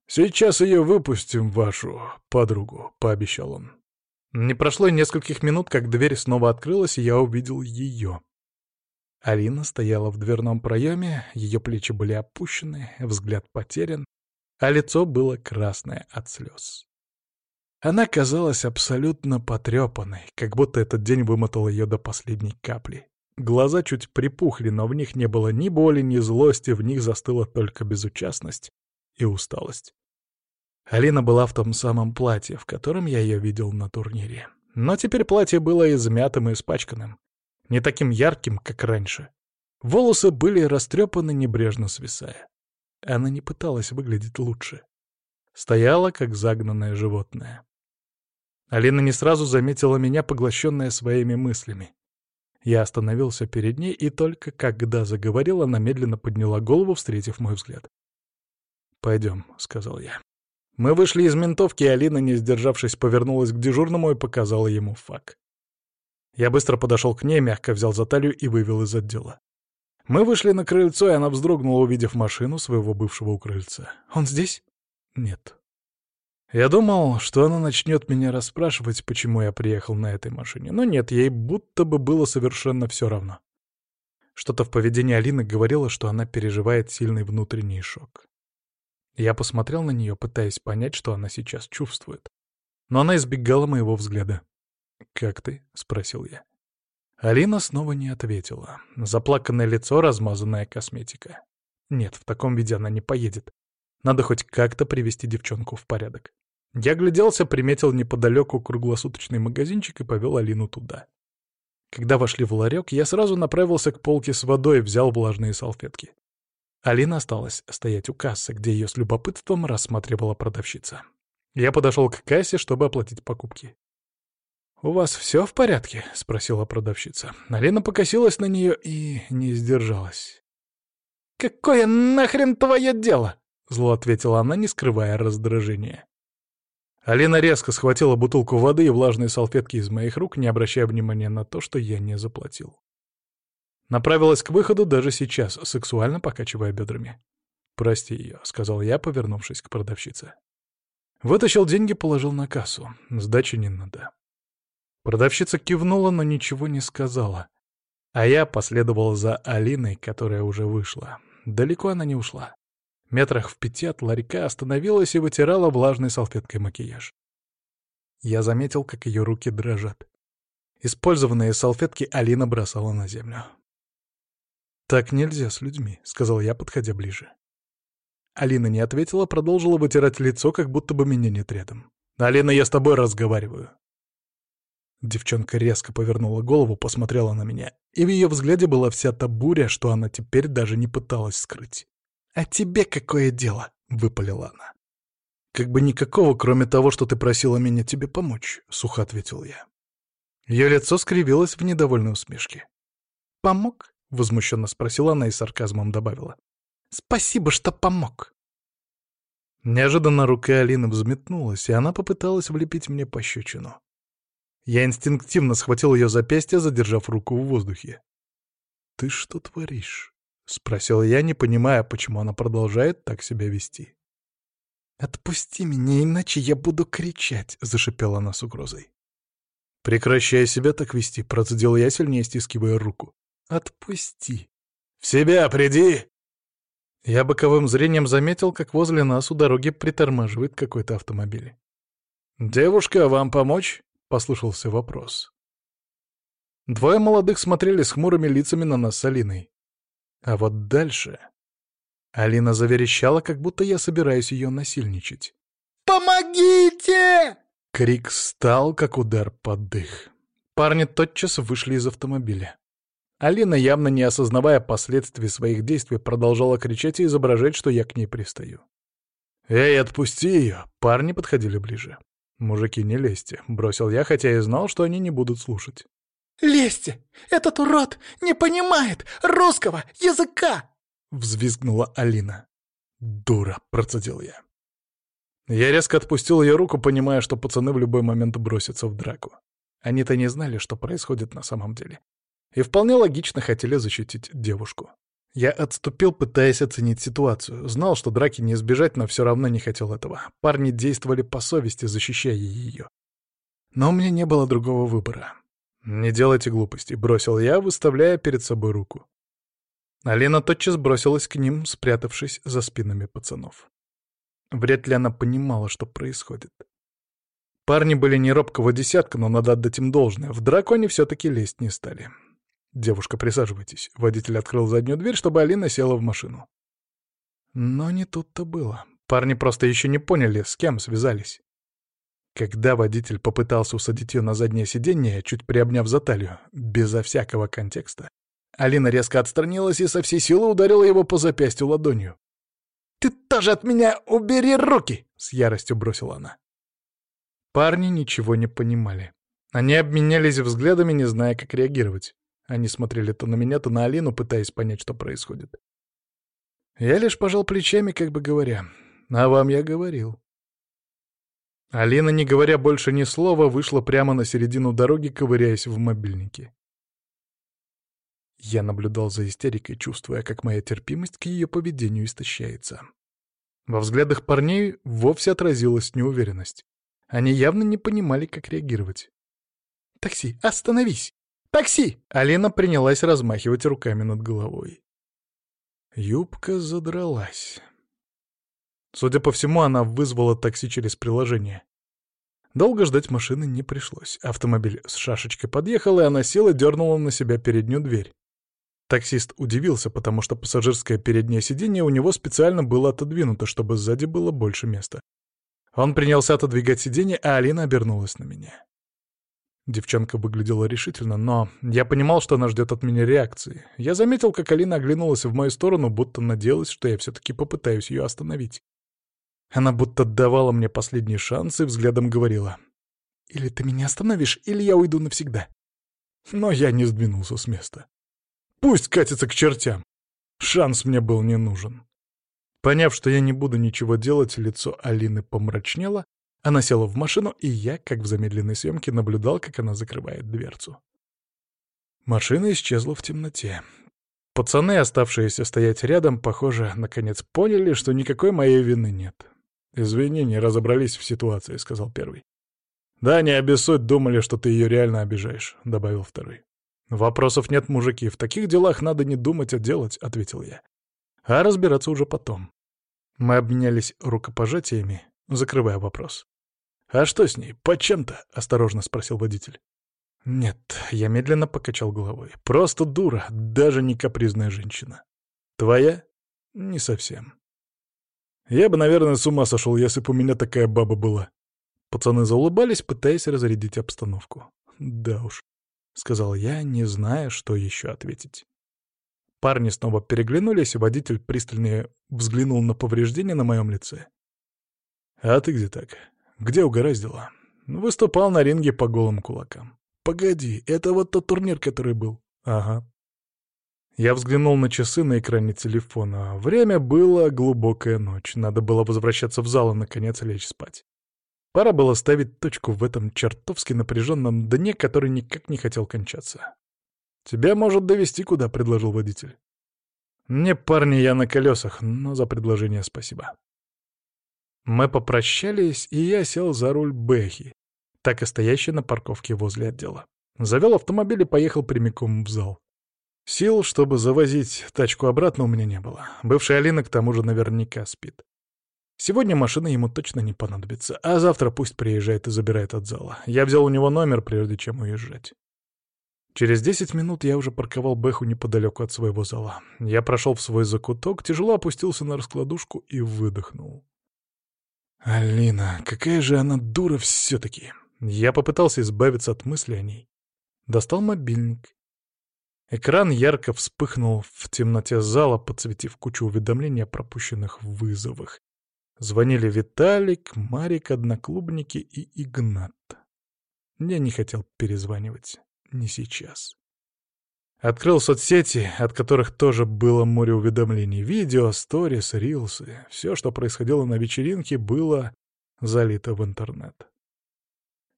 «Сейчас ее выпустим, вашу подругу», — пообещал он. Не прошло нескольких минут, как дверь снова открылась, и я увидел ее. Алина стояла в дверном проеме, ее плечи были опущены, взгляд потерян, а лицо было красное от слез. Она казалась абсолютно потрепанной, как будто этот день вымотал ее до последней капли. Глаза чуть припухли, но в них не было ни боли, ни злости, в них застыла только безучастность и усталость. Алина была в том самом платье, в котором я ее видел на турнире. Но теперь платье было измятым и испачканным. Не таким ярким, как раньше. Волосы были растрепаны, небрежно свисая. Она не пыталась выглядеть лучше. Стояла, как загнанное животное. Алина не сразу заметила меня, поглощенная своими мыслями. Я остановился перед ней, и только когда заговорила, она медленно подняла голову, встретив мой взгляд. «Пойдем», — сказал я. Мы вышли из ментовки, и Алина, не сдержавшись, повернулась к дежурному и показала ему фак. Я быстро подошел к ней, мягко взял за талию и вывел из отдела. Мы вышли на крыльцо, и она вздрогнула, увидев машину своего бывшего у крыльца. «Он здесь?» «Нет». Я думал, что она начнет меня расспрашивать, почему я приехал на этой машине, но нет, ей будто бы было совершенно все равно. Что-то в поведении Алины говорило, что она переживает сильный внутренний шок. Я посмотрел на нее, пытаясь понять, что она сейчас чувствует. Но она избегала моего взгляда. «Как ты?» — спросил я. Алина снова не ответила. Заплаканное лицо, размазанная косметика. Нет, в таком виде она не поедет. Надо хоть как-то привести девчонку в порядок. Я гляделся, приметил неподалеку круглосуточный магазинчик и повел Алину туда. Когда вошли в ларек, я сразу направился к полке с водой и взял влажные салфетки. Алина осталась стоять у кассы, где ее с любопытством рассматривала продавщица. Я подошел к кассе, чтобы оплатить покупки. «У вас все в порядке?» — спросила продавщица. Алина покосилась на нее и не сдержалась. «Какое нахрен твое дело?» — зло ответила она, не скрывая раздражения. Алина резко схватила бутылку воды и влажные салфетки из моих рук, не обращая внимания на то, что я не заплатил. Направилась к выходу даже сейчас, сексуально покачивая бедрами. «Прости ее», — сказал я, повернувшись к продавщице. Вытащил деньги, положил на кассу. Сдачи не надо. Продавщица кивнула, но ничего не сказала. А я последовал за Алиной, которая уже вышла. Далеко она не ушла. Метрах в пяти от ларька остановилась и вытирала влажной салфеткой макияж. Я заметил, как ее руки дрожат. Использованные салфетки Алина бросала на землю. «Так нельзя с людьми», — сказал я, подходя ближе. Алина не ответила, продолжила вытирать лицо, как будто бы меня нет рядом. «Алина, я с тобой разговариваю». Девчонка резко повернула голову, посмотрела на меня, и в ее взгляде была вся та буря, что она теперь даже не пыталась скрыть. «А тебе какое дело?» — выпалила она. «Как бы никакого, кроме того, что ты просила меня тебе помочь», — сухо ответил я. Ее лицо скривилось в недовольной усмешке. «Помог?» — возмущенно спросила она и сарказмом добавила. «Спасибо, что помог». Неожиданно рука Алины взметнулась, и она попыталась влепить мне пощечину. Я инстинктивно схватил ее запястье, задержав руку в воздухе. «Ты что творишь?» — спросил я, не понимая, почему она продолжает так себя вести. «Отпусти меня, иначе я буду кричать!» — зашипела она с угрозой. «Прекращай себя так вести», — процедил я, сильнее стискивая руку. «Отпусти!» «В себя приди!» Я боковым зрением заметил, как возле нас у дороги притормаживает какой-то автомобиль. «Девушка, вам помочь?» — послышался вопрос. Двое молодых смотрели с хмурыми лицами на нас с Алиной. А вот дальше... Алина заверещала, как будто я собираюсь ее насильничать. «Помогите!» Крик стал, как удар под дых. Парни тотчас вышли из автомобиля. Алина, явно не осознавая последствий своих действий, продолжала кричать и изображать, что я к ней пристаю. «Эй, отпусти ее!» Парни подходили ближе. «Мужики, не лезьте», — бросил я, хотя и знал, что они не будут слушать. «Лезьте! Этот урод не понимает русского языка!» — взвизгнула Алина. «Дура!» — процедил я. Я резко отпустил ее руку, понимая, что пацаны в любой момент бросятся в драку. Они-то не знали, что происходит на самом деле и вполне логично хотели защитить девушку. Я отступил, пытаясь оценить ситуацию. Знал, что драки не избежать, но все равно не хотел этого. Парни действовали по совести, защищая ее. Но у меня не было другого выбора. «Не делайте глупостей», — бросил я, выставляя перед собой руку. Алина тотчас бросилась к ним, спрятавшись за спинами пацанов. Вряд ли она понимала, что происходит. Парни были не робкого десятка, но надо отдать им должное. В драку они все-таки лезть не стали. «Девушка, присаживайтесь». Водитель открыл заднюю дверь, чтобы Алина села в машину. Но не тут-то было. Парни просто еще не поняли, с кем связались. Когда водитель попытался усадить ее на заднее сиденье, чуть приобняв за талию, безо всякого контекста, Алина резко отстранилась и со всей силы ударила его по запястью ладонью. «Ты тоже от меня убери руки!» — с яростью бросила она. Парни ничего не понимали. Они обменялись взглядами, не зная, как реагировать. Они смотрели то на меня, то на Алину, пытаясь понять, что происходит. Я лишь пожал плечами, как бы говоря, «А вам я говорил». Алина, не говоря больше ни слова, вышла прямо на середину дороги, ковыряясь в мобильнике. Я наблюдал за истерикой, чувствуя, как моя терпимость к ее поведению истощается. Во взглядах парней вовсе отразилась неуверенность. Они явно не понимали, как реагировать. «Такси, остановись!» Такси!» Алина принялась размахивать руками над головой. Юбка задралась. Судя по всему, она вызвала такси через приложение. Долго ждать машины не пришлось. Автомобиль с шашечкой подъехал, и она села дернула на себя переднюю дверь. Таксист удивился, потому что пассажирское переднее сиденье у него специально было отодвинуто, чтобы сзади было больше места. Он принялся отодвигать сиденье, а Алина обернулась на меня. Девчонка выглядела решительно, но я понимал, что она ждет от меня реакции. Я заметил, как Алина оглянулась в мою сторону, будто надеялась, что я все-таки попытаюсь ее остановить. Она будто давала мне последний шанс и взглядом говорила. «Или ты меня остановишь, или я уйду навсегда». Но я не сдвинулся с места. Пусть катится к чертям. Шанс мне был не нужен. Поняв, что я не буду ничего делать, лицо Алины помрачнело, она села в машину, и я, как в замедленной съемке, наблюдал, как она закрывает дверцу. Машина исчезла в темноте. Пацаны, оставшиеся стоять рядом, похоже, наконец поняли, что никакой моей вины нет. «Извини, не разобрались в ситуации», — сказал первый. «Да, не обессудь, думали, что ты ее реально обижаешь», — добавил второй. «Вопросов нет, мужики, в таких делах надо не думать, а делать», — ответил я. А разбираться уже потом. Мы обменялись рукопожатиями, закрывая вопрос. «А что с ней? Под чем-то?» — осторожно спросил водитель. «Нет», — я медленно покачал головой. «Просто дура, даже не капризная женщина». «Твоя?» «Не совсем». «Я бы, наверное, с ума сошел, если бы у меня такая баба была». Пацаны заулыбались, пытаясь разрядить обстановку. «Да уж», — сказал я, не зная, что еще ответить. Парни снова переглянулись, водитель пристально взглянул на повреждения на моем лице. «А ты где так? Где угораздило?» «Выступал на ринге по голым кулакам». «Погоди, это вот тот турнир, который был?» «Ага». Я взглянул на часы на экране телефона. Время было глубокая ночь. Надо было возвращаться в зал и, наконец, лечь спать. Пора было ставить точку в этом чертовски напряженном дне, который никак не хотел кончаться. «Тебя может довести куда», — предложил водитель. «Не, парни, я на колесах, но за предложение спасибо». Мы попрощались, и я сел за руль Бэхи, так и стоящий на парковке возле отдела. Завел автомобиль и поехал прямиком в зал. Сил, чтобы завозить тачку обратно, у меня не было. Бывшая Алина к тому же наверняка спит. Сегодня машина ему точно не понадобится, а завтра пусть приезжает и забирает от зала. Я взял у него номер, прежде чем уезжать. Через десять минут я уже парковал Бэху неподалеку от своего зала. Я прошел в свой закуток, тяжело опустился на раскладушку и выдохнул. Алина, какая же она дура все-таки. Я попытался избавиться от мысли о ней. Достал мобильник. Экран ярко вспыхнул в темноте зала, подсветив кучу уведомлений о пропущенных вызовах. Звонили Виталик, Марик, Одноклубники и Игнат. Я не хотел перезванивать. Не сейчас. Открыл соцсети, от которых тоже было море уведомлений. Видео, сторис, рилсы. Все, что происходило на вечеринке, было залито в интернет.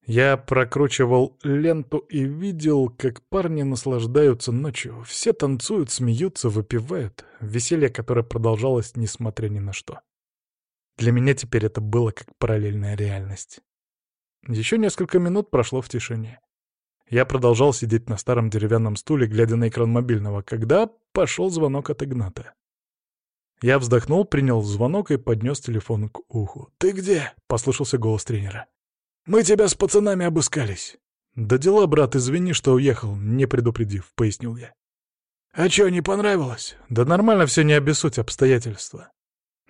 Я прокручивал ленту и видел, как парни наслаждаются ночью. Все танцуют, смеются, выпивают. Веселье, которое продолжалось, несмотря ни на что. Для меня теперь это было как параллельная реальность. Еще несколько минут прошло в тишине. Я продолжал сидеть на старом деревянном стуле, глядя на экран мобильного, когда пошел звонок от Игната. Я вздохнул, принял звонок и поднес телефон к уху. «Ты где?» — послышался голос тренера. «Мы тебя с пацанами обыскались». «Да дела, брат, извини, что уехал, не предупредив», — пояснил я. «А чё, не понравилось?» «Да нормально все, не обессудь обстоятельства».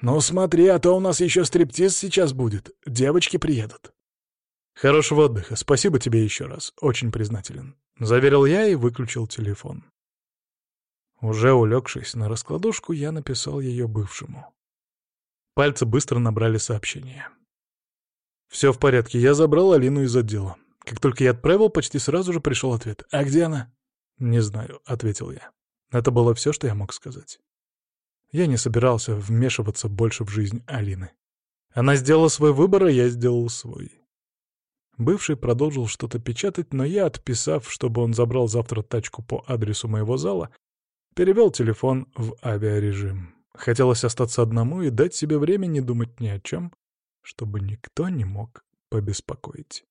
«Ну смотри, а то у нас еще стриптиз сейчас будет. Девочки приедут». «Хорошего отдыха. Спасибо тебе еще раз. Очень признателен», — заверил я и выключил телефон. Уже улегшись на раскладушку, я написал ее бывшему. Пальцы быстро набрали сообщение. «Все в порядке. Я забрал Алину из отдела. Как только я отправил, почти сразу же пришел ответ. «А где она?» «Не знаю», — ответил я. Это было все, что я мог сказать. Я не собирался вмешиваться больше в жизнь Алины. Она сделала свой выбор, а я сделал свой. Бывший продолжил что-то печатать, но я, отписав, чтобы он забрал завтра тачку по адресу моего зала, перевел телефон в авиарежим. Хотелось остаться одному и дать себе время не думать ни о чем, чтобы никто не мог побеспокоить.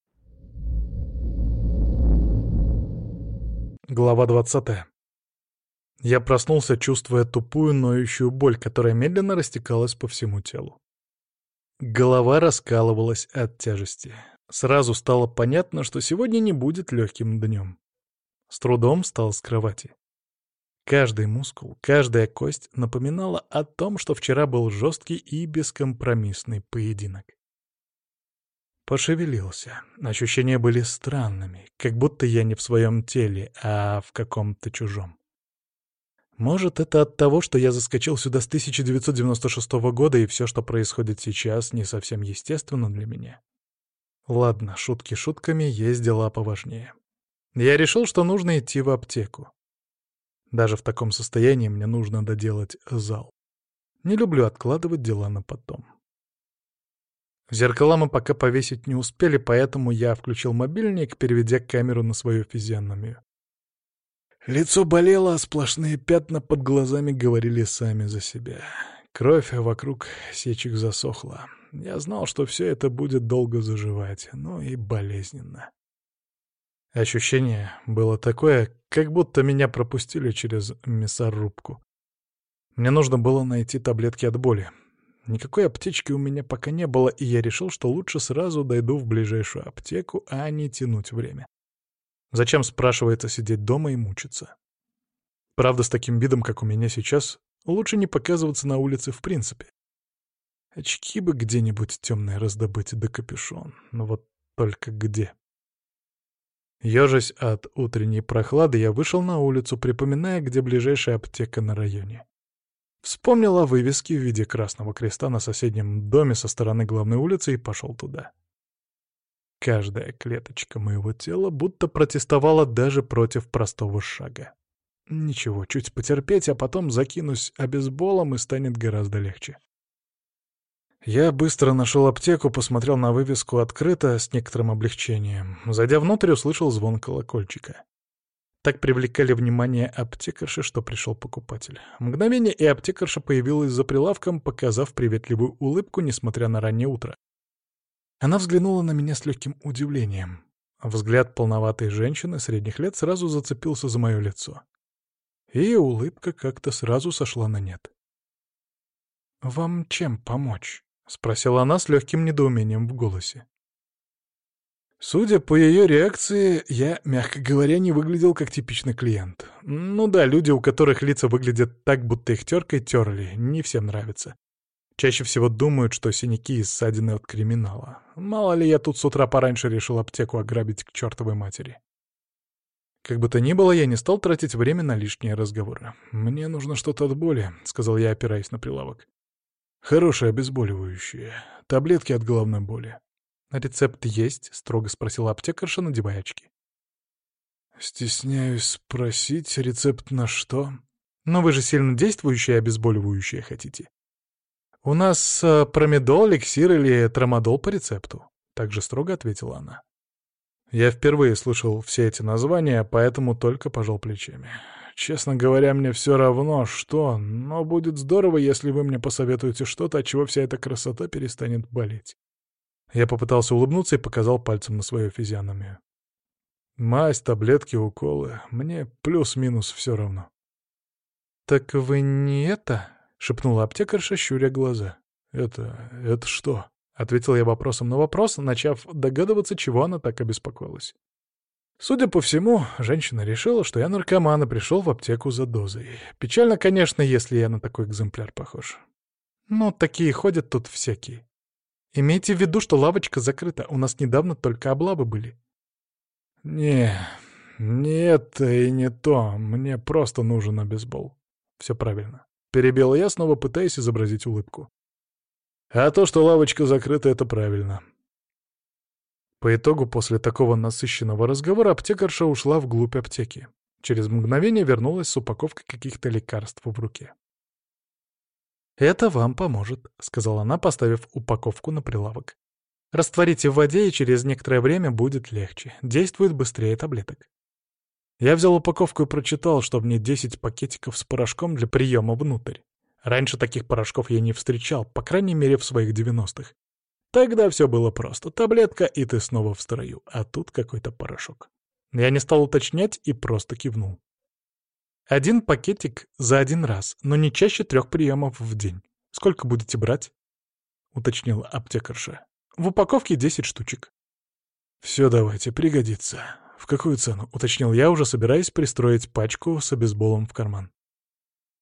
Глава двадцатая. Я проснулся, чувствуя тупую, ноющую боль, которая медленно растекалась по всему телу. Голова раскалывалась от тяжести. Сразу стало понятно, что сегодня не будет легким днем. С трудом встал с кровати. Каждый мускул, каждая кость напоминала о том, что вчера был жесткий и бескомпромиссный поединок. Пошевелился. Ощущения были странными, как будто я не в своем теле, а в каком-то чужом. Может, это от того, что я заскочил сюда с 1996 года, и все, что происходит сейчас, не совсем естественно для меня. Ладно, шутки шутками, есть дела поважнее. Я решил, что нужно идти в аптеку. Даже в таком состоянии мне нужно доделать зал. Не люблю откладывать дела на потом. Зеркала мы пока повесить не успели, поэтому я включил мобильник, переведя камеру на свою физиономию. Лицо болело, а сплошные пятна под глазами говорили сами за себя. Кровь вокруг сечек засохла. Я знал, что все это будет долго заживать, но и болезненно. Ощущение было такое, как будто меня пропустили через мясорубку. Мне нужно было найти таблетки от боли. Никакой аптечки у меня пока не было, и я решил, что лучше сразу дойду в ближайшую аптеку, а не тянуть время. Зачем, спрашивается, сидеть дома и мучиться? Правда, с таким видом, как у меня сейчас, лучше не показываться на улице в принципе. Очки бы где-нибудь темные раздобыть, да капюшон. Но вот только где? Ёжась от утренней прохлады, я вышел на улицу, припоминая, где ближайшая аптека на районе. Вспомнил о вывеске в виде красного креста на соседнем доме со стороны главной улицы и пошел туда. Каждая клеточка моего тела будто протестовала даже против простого шага. Ничего, чуть потерпеть, а потом закинусь обезболом и станет гораздо легче. Я быстро нашел аптеку, посмотрел на вывеску открыто с некоторым облегчением. Зайдя внутрь, услышал звон колокольчика. Так привлекали внимание аптекарши, что пришел покупатель. Мгновение, и аптекарша появилась за прилавком, показав приветливую улыбку, несмотря на раннее утро. Она взглянула на меня с легким удивлением. Взгляд полноватой женщины средних лет сразу зацепился за мое лицо. И улыбка как-то сразу сошла на нет. «Вам чем помочь?» — спросила она с легким недоумением в голосе. Судя по ее реакции, я, мягко говоря, не выглядел как типичный клиент. Ну да, люди, у которых лица выглядят так, будто их теркой терли, не всем нравится. Чаще всего думают, что синяки и ссадины от криминала. Мало ли я тут с утра пораньше решил аптеку ограбить к чертовой матери. Как бы то ни было, я не стал тратить время на лишние разговоры. «Мне нужно что-то от боли», — сказал я, опираясь на прилавок. «Хорошее обезболивающее. Таблетки от головной боли». «Рецепт есть?» — строго спросила аптекарша, надевая очки. «Стесняюсь спросить, рецепт на что?» «Но вы же сильно действующее обезболивающее хотите?» «У нас э, промедол, эликсир или трамадол по рецепту», — также строго ответила она. Я впервые слышал все эти названия, поэтому только пожал плечами. Честно говоря, мне все равно, что, но будет здорово, если вы мне посоветуете что-то, от чего вся эта красота перестанет болеть. Я попытался улыбнуться и показал пальцем на свою физиономию. Мазь, таблетки, уколы. Мне плюс-минус все равно. «Так вы не это?» — шепнула аптекарша, щуря глаза. «Это... это что?» Ответил я вопросом на вопрос, начав догадываться, чего она так обеспокоилась. Судя по всему, женщина решила, что я наркоман и пришел в аптеку за дозой. Печально, конечно, если я на такой экземпляр похож. Но такие ходят тут всякие. Имейте в виду, что лавочка закрыта, у нас недавно только облавы были. Не, не это и не то, мне просто нужен обезбол. Все правильно. Перебил я, снова пытаясь изобразить улыбку. А то, что лавочка закрыта, это правильно. По итогу, после такого насыщенного разговора, аптекарша ушла вглубь аптеки. Через мгновение вернулась с упаковкой каких-то лекарств в руке. «Это вам поможет», — сказала она, поставив упаковку на прилавок. «Растворите в воде, и через некоторое время будет легче. Действует быстрее таблеток». Я взял упаковку и прочитал, что в ней 10 пакетиков с порошком для приема внутрь. Раньше таких порошков я не встречал, по крайней мере, в своих девяностых. Тогда все было просто. Таблетка, и ты снова в строю. А тут какой-то порошок. Я не стал уточнять и просто кивнул. Один пакетик за один раз, но не чаще трех приемов в день. Сколько будете брать? Уточнила аптекарша. В упаковке 10 штучек. Все давайте, пригодится. В какую цену? Уточнил я, уже собираясь пристроить пачку с обезболом в карман.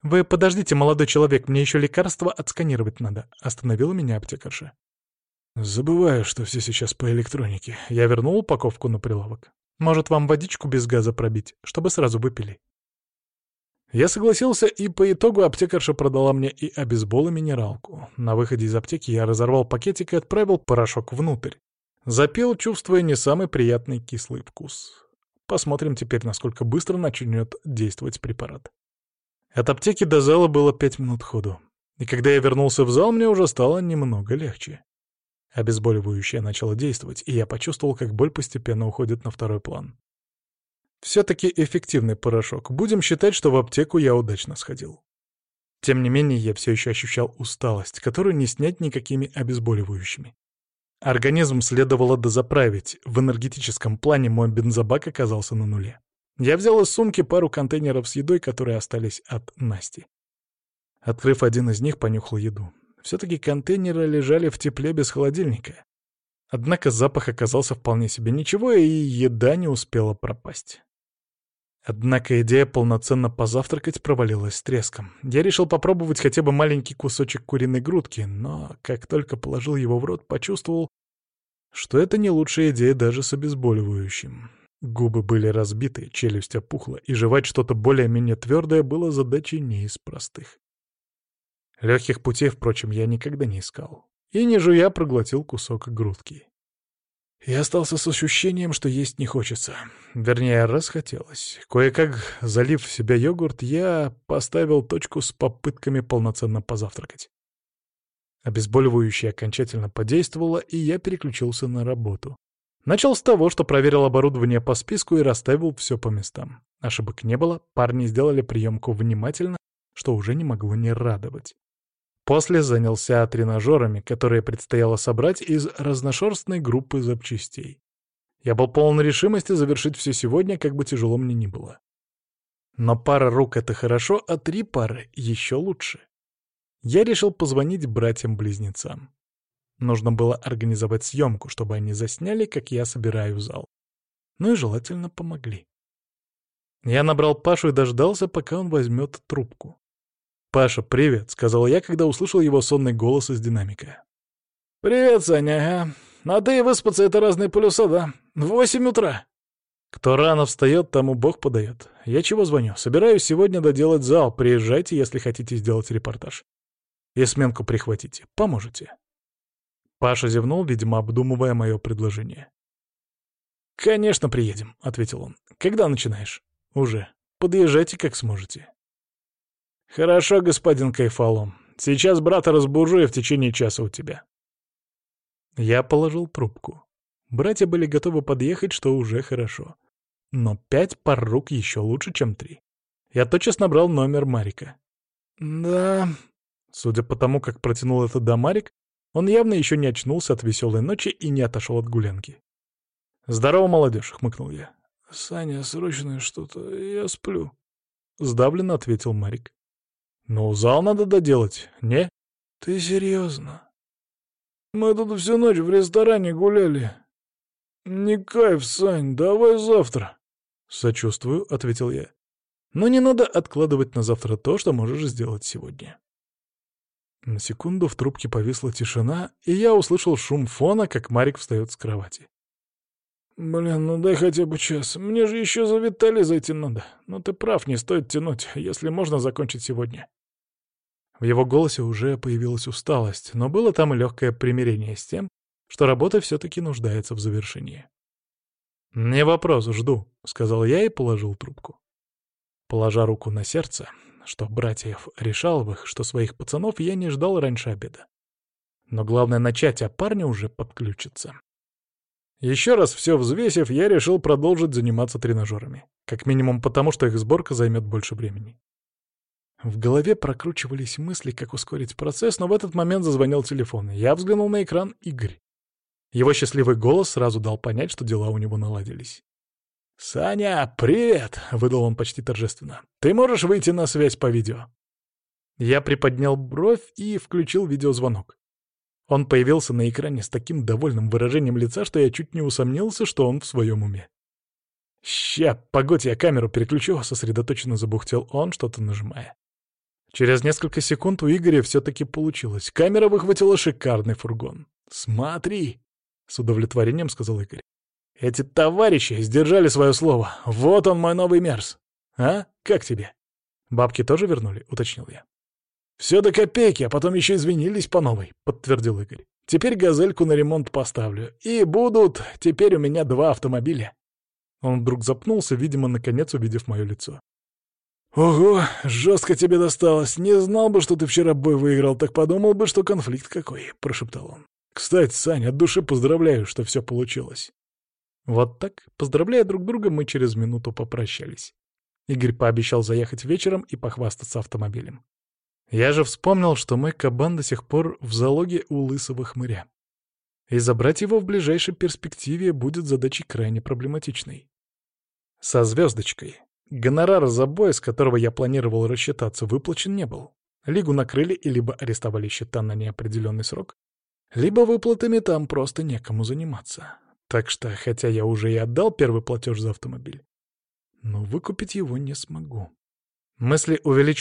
«Вы подождите, молодой человек, мне еще лекарства отсканировать надо», — остановила меня аптекарша. «Забываю, что все сейчас по электронике. Я вернул упаковку на прилавок. Может, вам водичку без газа пробить, чтобы сразу выпили?» Я согласился, и по итогу аптекарша продала мне и обезбол, и минералку. На выходе из аптеки я разорвал пакетик и отправил порошок внутрь. Запил, чувствуя не самый приятный кислый вкус. Посмотрим теперь, насколько быстро начнет действовать препарат. От аптеки до зала было пять минут ходу. И когда я вернулся в зал, мне уже стало немного легче. Обезболивающее начало действовать, и я почувствовал, как боль постепенно уходит на второй план. Все-таки эффективный порошок. Будем считать, что в аптеку я удачно сходил. Тем не менее, я все еще ощущал усталость, которую не снять никакими обезболивающими. Организм следовало дозаправить. В энергетическом плане мой бензобак оказался на нуле. Я взял из сумки пару контейнеров с едой, которые остались от Насти. Открыв один из них, понюхал еду. Все-таки контейнеры лежали в тепле без холодильника. Однако запах оказался вполне себе ничего, и еда не успела пропасть. Однако идея полноценно позавтракать провалилась с треском. Я решил попробовать хотя бы маленький кусочек куриной грудки, но как только положил его в рот, почувствовал, что это не лучшая идея даже с обезболивающим. Губы были разбиты, челюсть опухла, и жевать что-то более-менее твердое было задачей не из простых. Легких путей, впрочем, я никогда не искал. И не жуя проглотил кусок грудки. Я остался с ощущением, что есть не хочется. Вернее, расхотелось. Кое-как, залив в себя йогурт, я поставил точку с попытками полноценно позавтракать. Обезболивающее окончательно подействовало, и я переключился на работу. Начал с того, что проверил оборудование по списку и расставил все по местам. Ошибок не было, парни сделали приемку внимательно, что уже не могло не радовать. После занялся тренажерами, которые предстояло собрать из разношерстной группы запчастей. Я был полон решимости завершить все сегодня, как бы тяжело мне ни было. Но пара рук — это хорошо, а три пары — еще лучше. Я решил позвонить братьям-близнецам. Нужно было организовать съемку, чтобы они засняли, как я собираю зал. Ну и желательно помогли. Я набрал Пашу и дождался, пока он возьмет трубку. «Паша, привет», — сказал я, когда услышал его сонный голос из динамика. «Привет, Саня. А ты и выспаться — это разные полюса, да? Восемь утра». «Кто рано встает, тому Бог подает. Я чего звоню? Собираюсь сегодня доделать зал. Приезжайте, если хотите сделать репортаж. И сменку прихватите. Поможете». Паша зевнул, видимо, обдумывая мое предложение. «Конечно, приедем», — ответил он. «Когда начинаешь?» «Уже. Подъезжайте, как сможете». «Хорошо, господин Кайфалом. Сейчас брата разбужу и в течение часа у тебя». Я положил трубку. Братья были готовы подъехать, что уже хорошо. Но пять пар рук еще лучше, чем три. Я тотчас набрал номер Марика. «Да...» Судя по тому, как протянул это до Марик, он явно еще не очнулся от веселой ночи и не отошел от гулянки. «Здорово, молодежь!» — хмыкнул я. «Саня, срочное что-то, я сплю», — сдавленно ответил Марик. «Ну, зал надо доделать, не?» «Ты серьезно? Мы тут всю ночь в ресторане гуляли. Не кайф, Сань, давай завтра». «Сочувствую», — ответил я. «Но не надо откладывать на завтра то, что можешь сделать сегодня». На секунду в трубке повисла тишина, и я услышал шум фона, как Марик встает с кровати. «Блин, ну дай хотя бы час. Мне же еще за Виталий зайти надо. Но ну ты прав, не стоит тянуть, если можно закончить сегодня». В его голосе уже появилась усталость, но было там и легкое примирение с тем, что работа все-таки нуждается в завершении. «Не вопрос, жду», — сказал я и положил трубку. Положа руку на сердце, что братьев решал их, что своих пацанов я не ждал раньше обеда. Но главное начать, а парни уже подключатся. Еще раз все взвесив, я решил продолжить заниматься тренажерами. Как минимум потому, что их сборка займет больше времени. В голове прокручивались мысли, как ускорить процесс, но в этот момент зазвонил телефон. Я взглянул на экран Игорь. Его счастливый голос сразу дал понять, что дела у него наладились. «Саня, привет!» — выдал он почти торжественно. «Ты можешь выйти на связь по видео?» Я приподнял бровь и включил видеозвонок. Он появился на экране с таким довольным выражением лица, что я чуть не усомнился, что он в своем уме. «Ща, погодь, я камеру переключу», — сосредоточенно забухтел он, что-то нажимая. Через несколько секунд у Игоря все-таки получилось. Камера выхватила шикарный фургон. «Смотри!» — с удовлетворением сказал Игорь. «Эти товарищи сдержали свое слово. Вот он, мой новый Мерс. А? Как тебе?» «Бабки тоже вернули?» — уточнил я. «Все до копейки, а потом еще извинились по новой», — подтвердил Игорь. «Теперь газельку на ремонт поставлю. И будут теперь у меня два автомобиля». Он вдруг запнулся, видимо, наконец увидев мое лицо. «Ого, жестко тебе досталось. Не знал бы, что ты вчера бой выиграл, так подумал бы, что конфликт какой», — прошептал он. «Кстати, Саня, от души поздравляю, что все получилось». Вот так, поздравляя друг друга, мы через минуту попрощались. Игорь пообещал заехать вечером и похвастаться автомобилем. Я же вспомнил, что мой кабан до сих пор в залоге у лысого хмыря. И забрать его в ближайшей перспективе будет задачей крайне проблематичной. Со звездочкой. Гонорар за бой, с которого я планировал рассчитаться, выплачен не был. Лигу накрыли и либо арестовали счета на неопределенный срок, либо выплатами там просто некому заниматься. Так что, хотя я уже и отдал первый платеж за автомобиль, но выкупить его не смогу. Мысли увеличить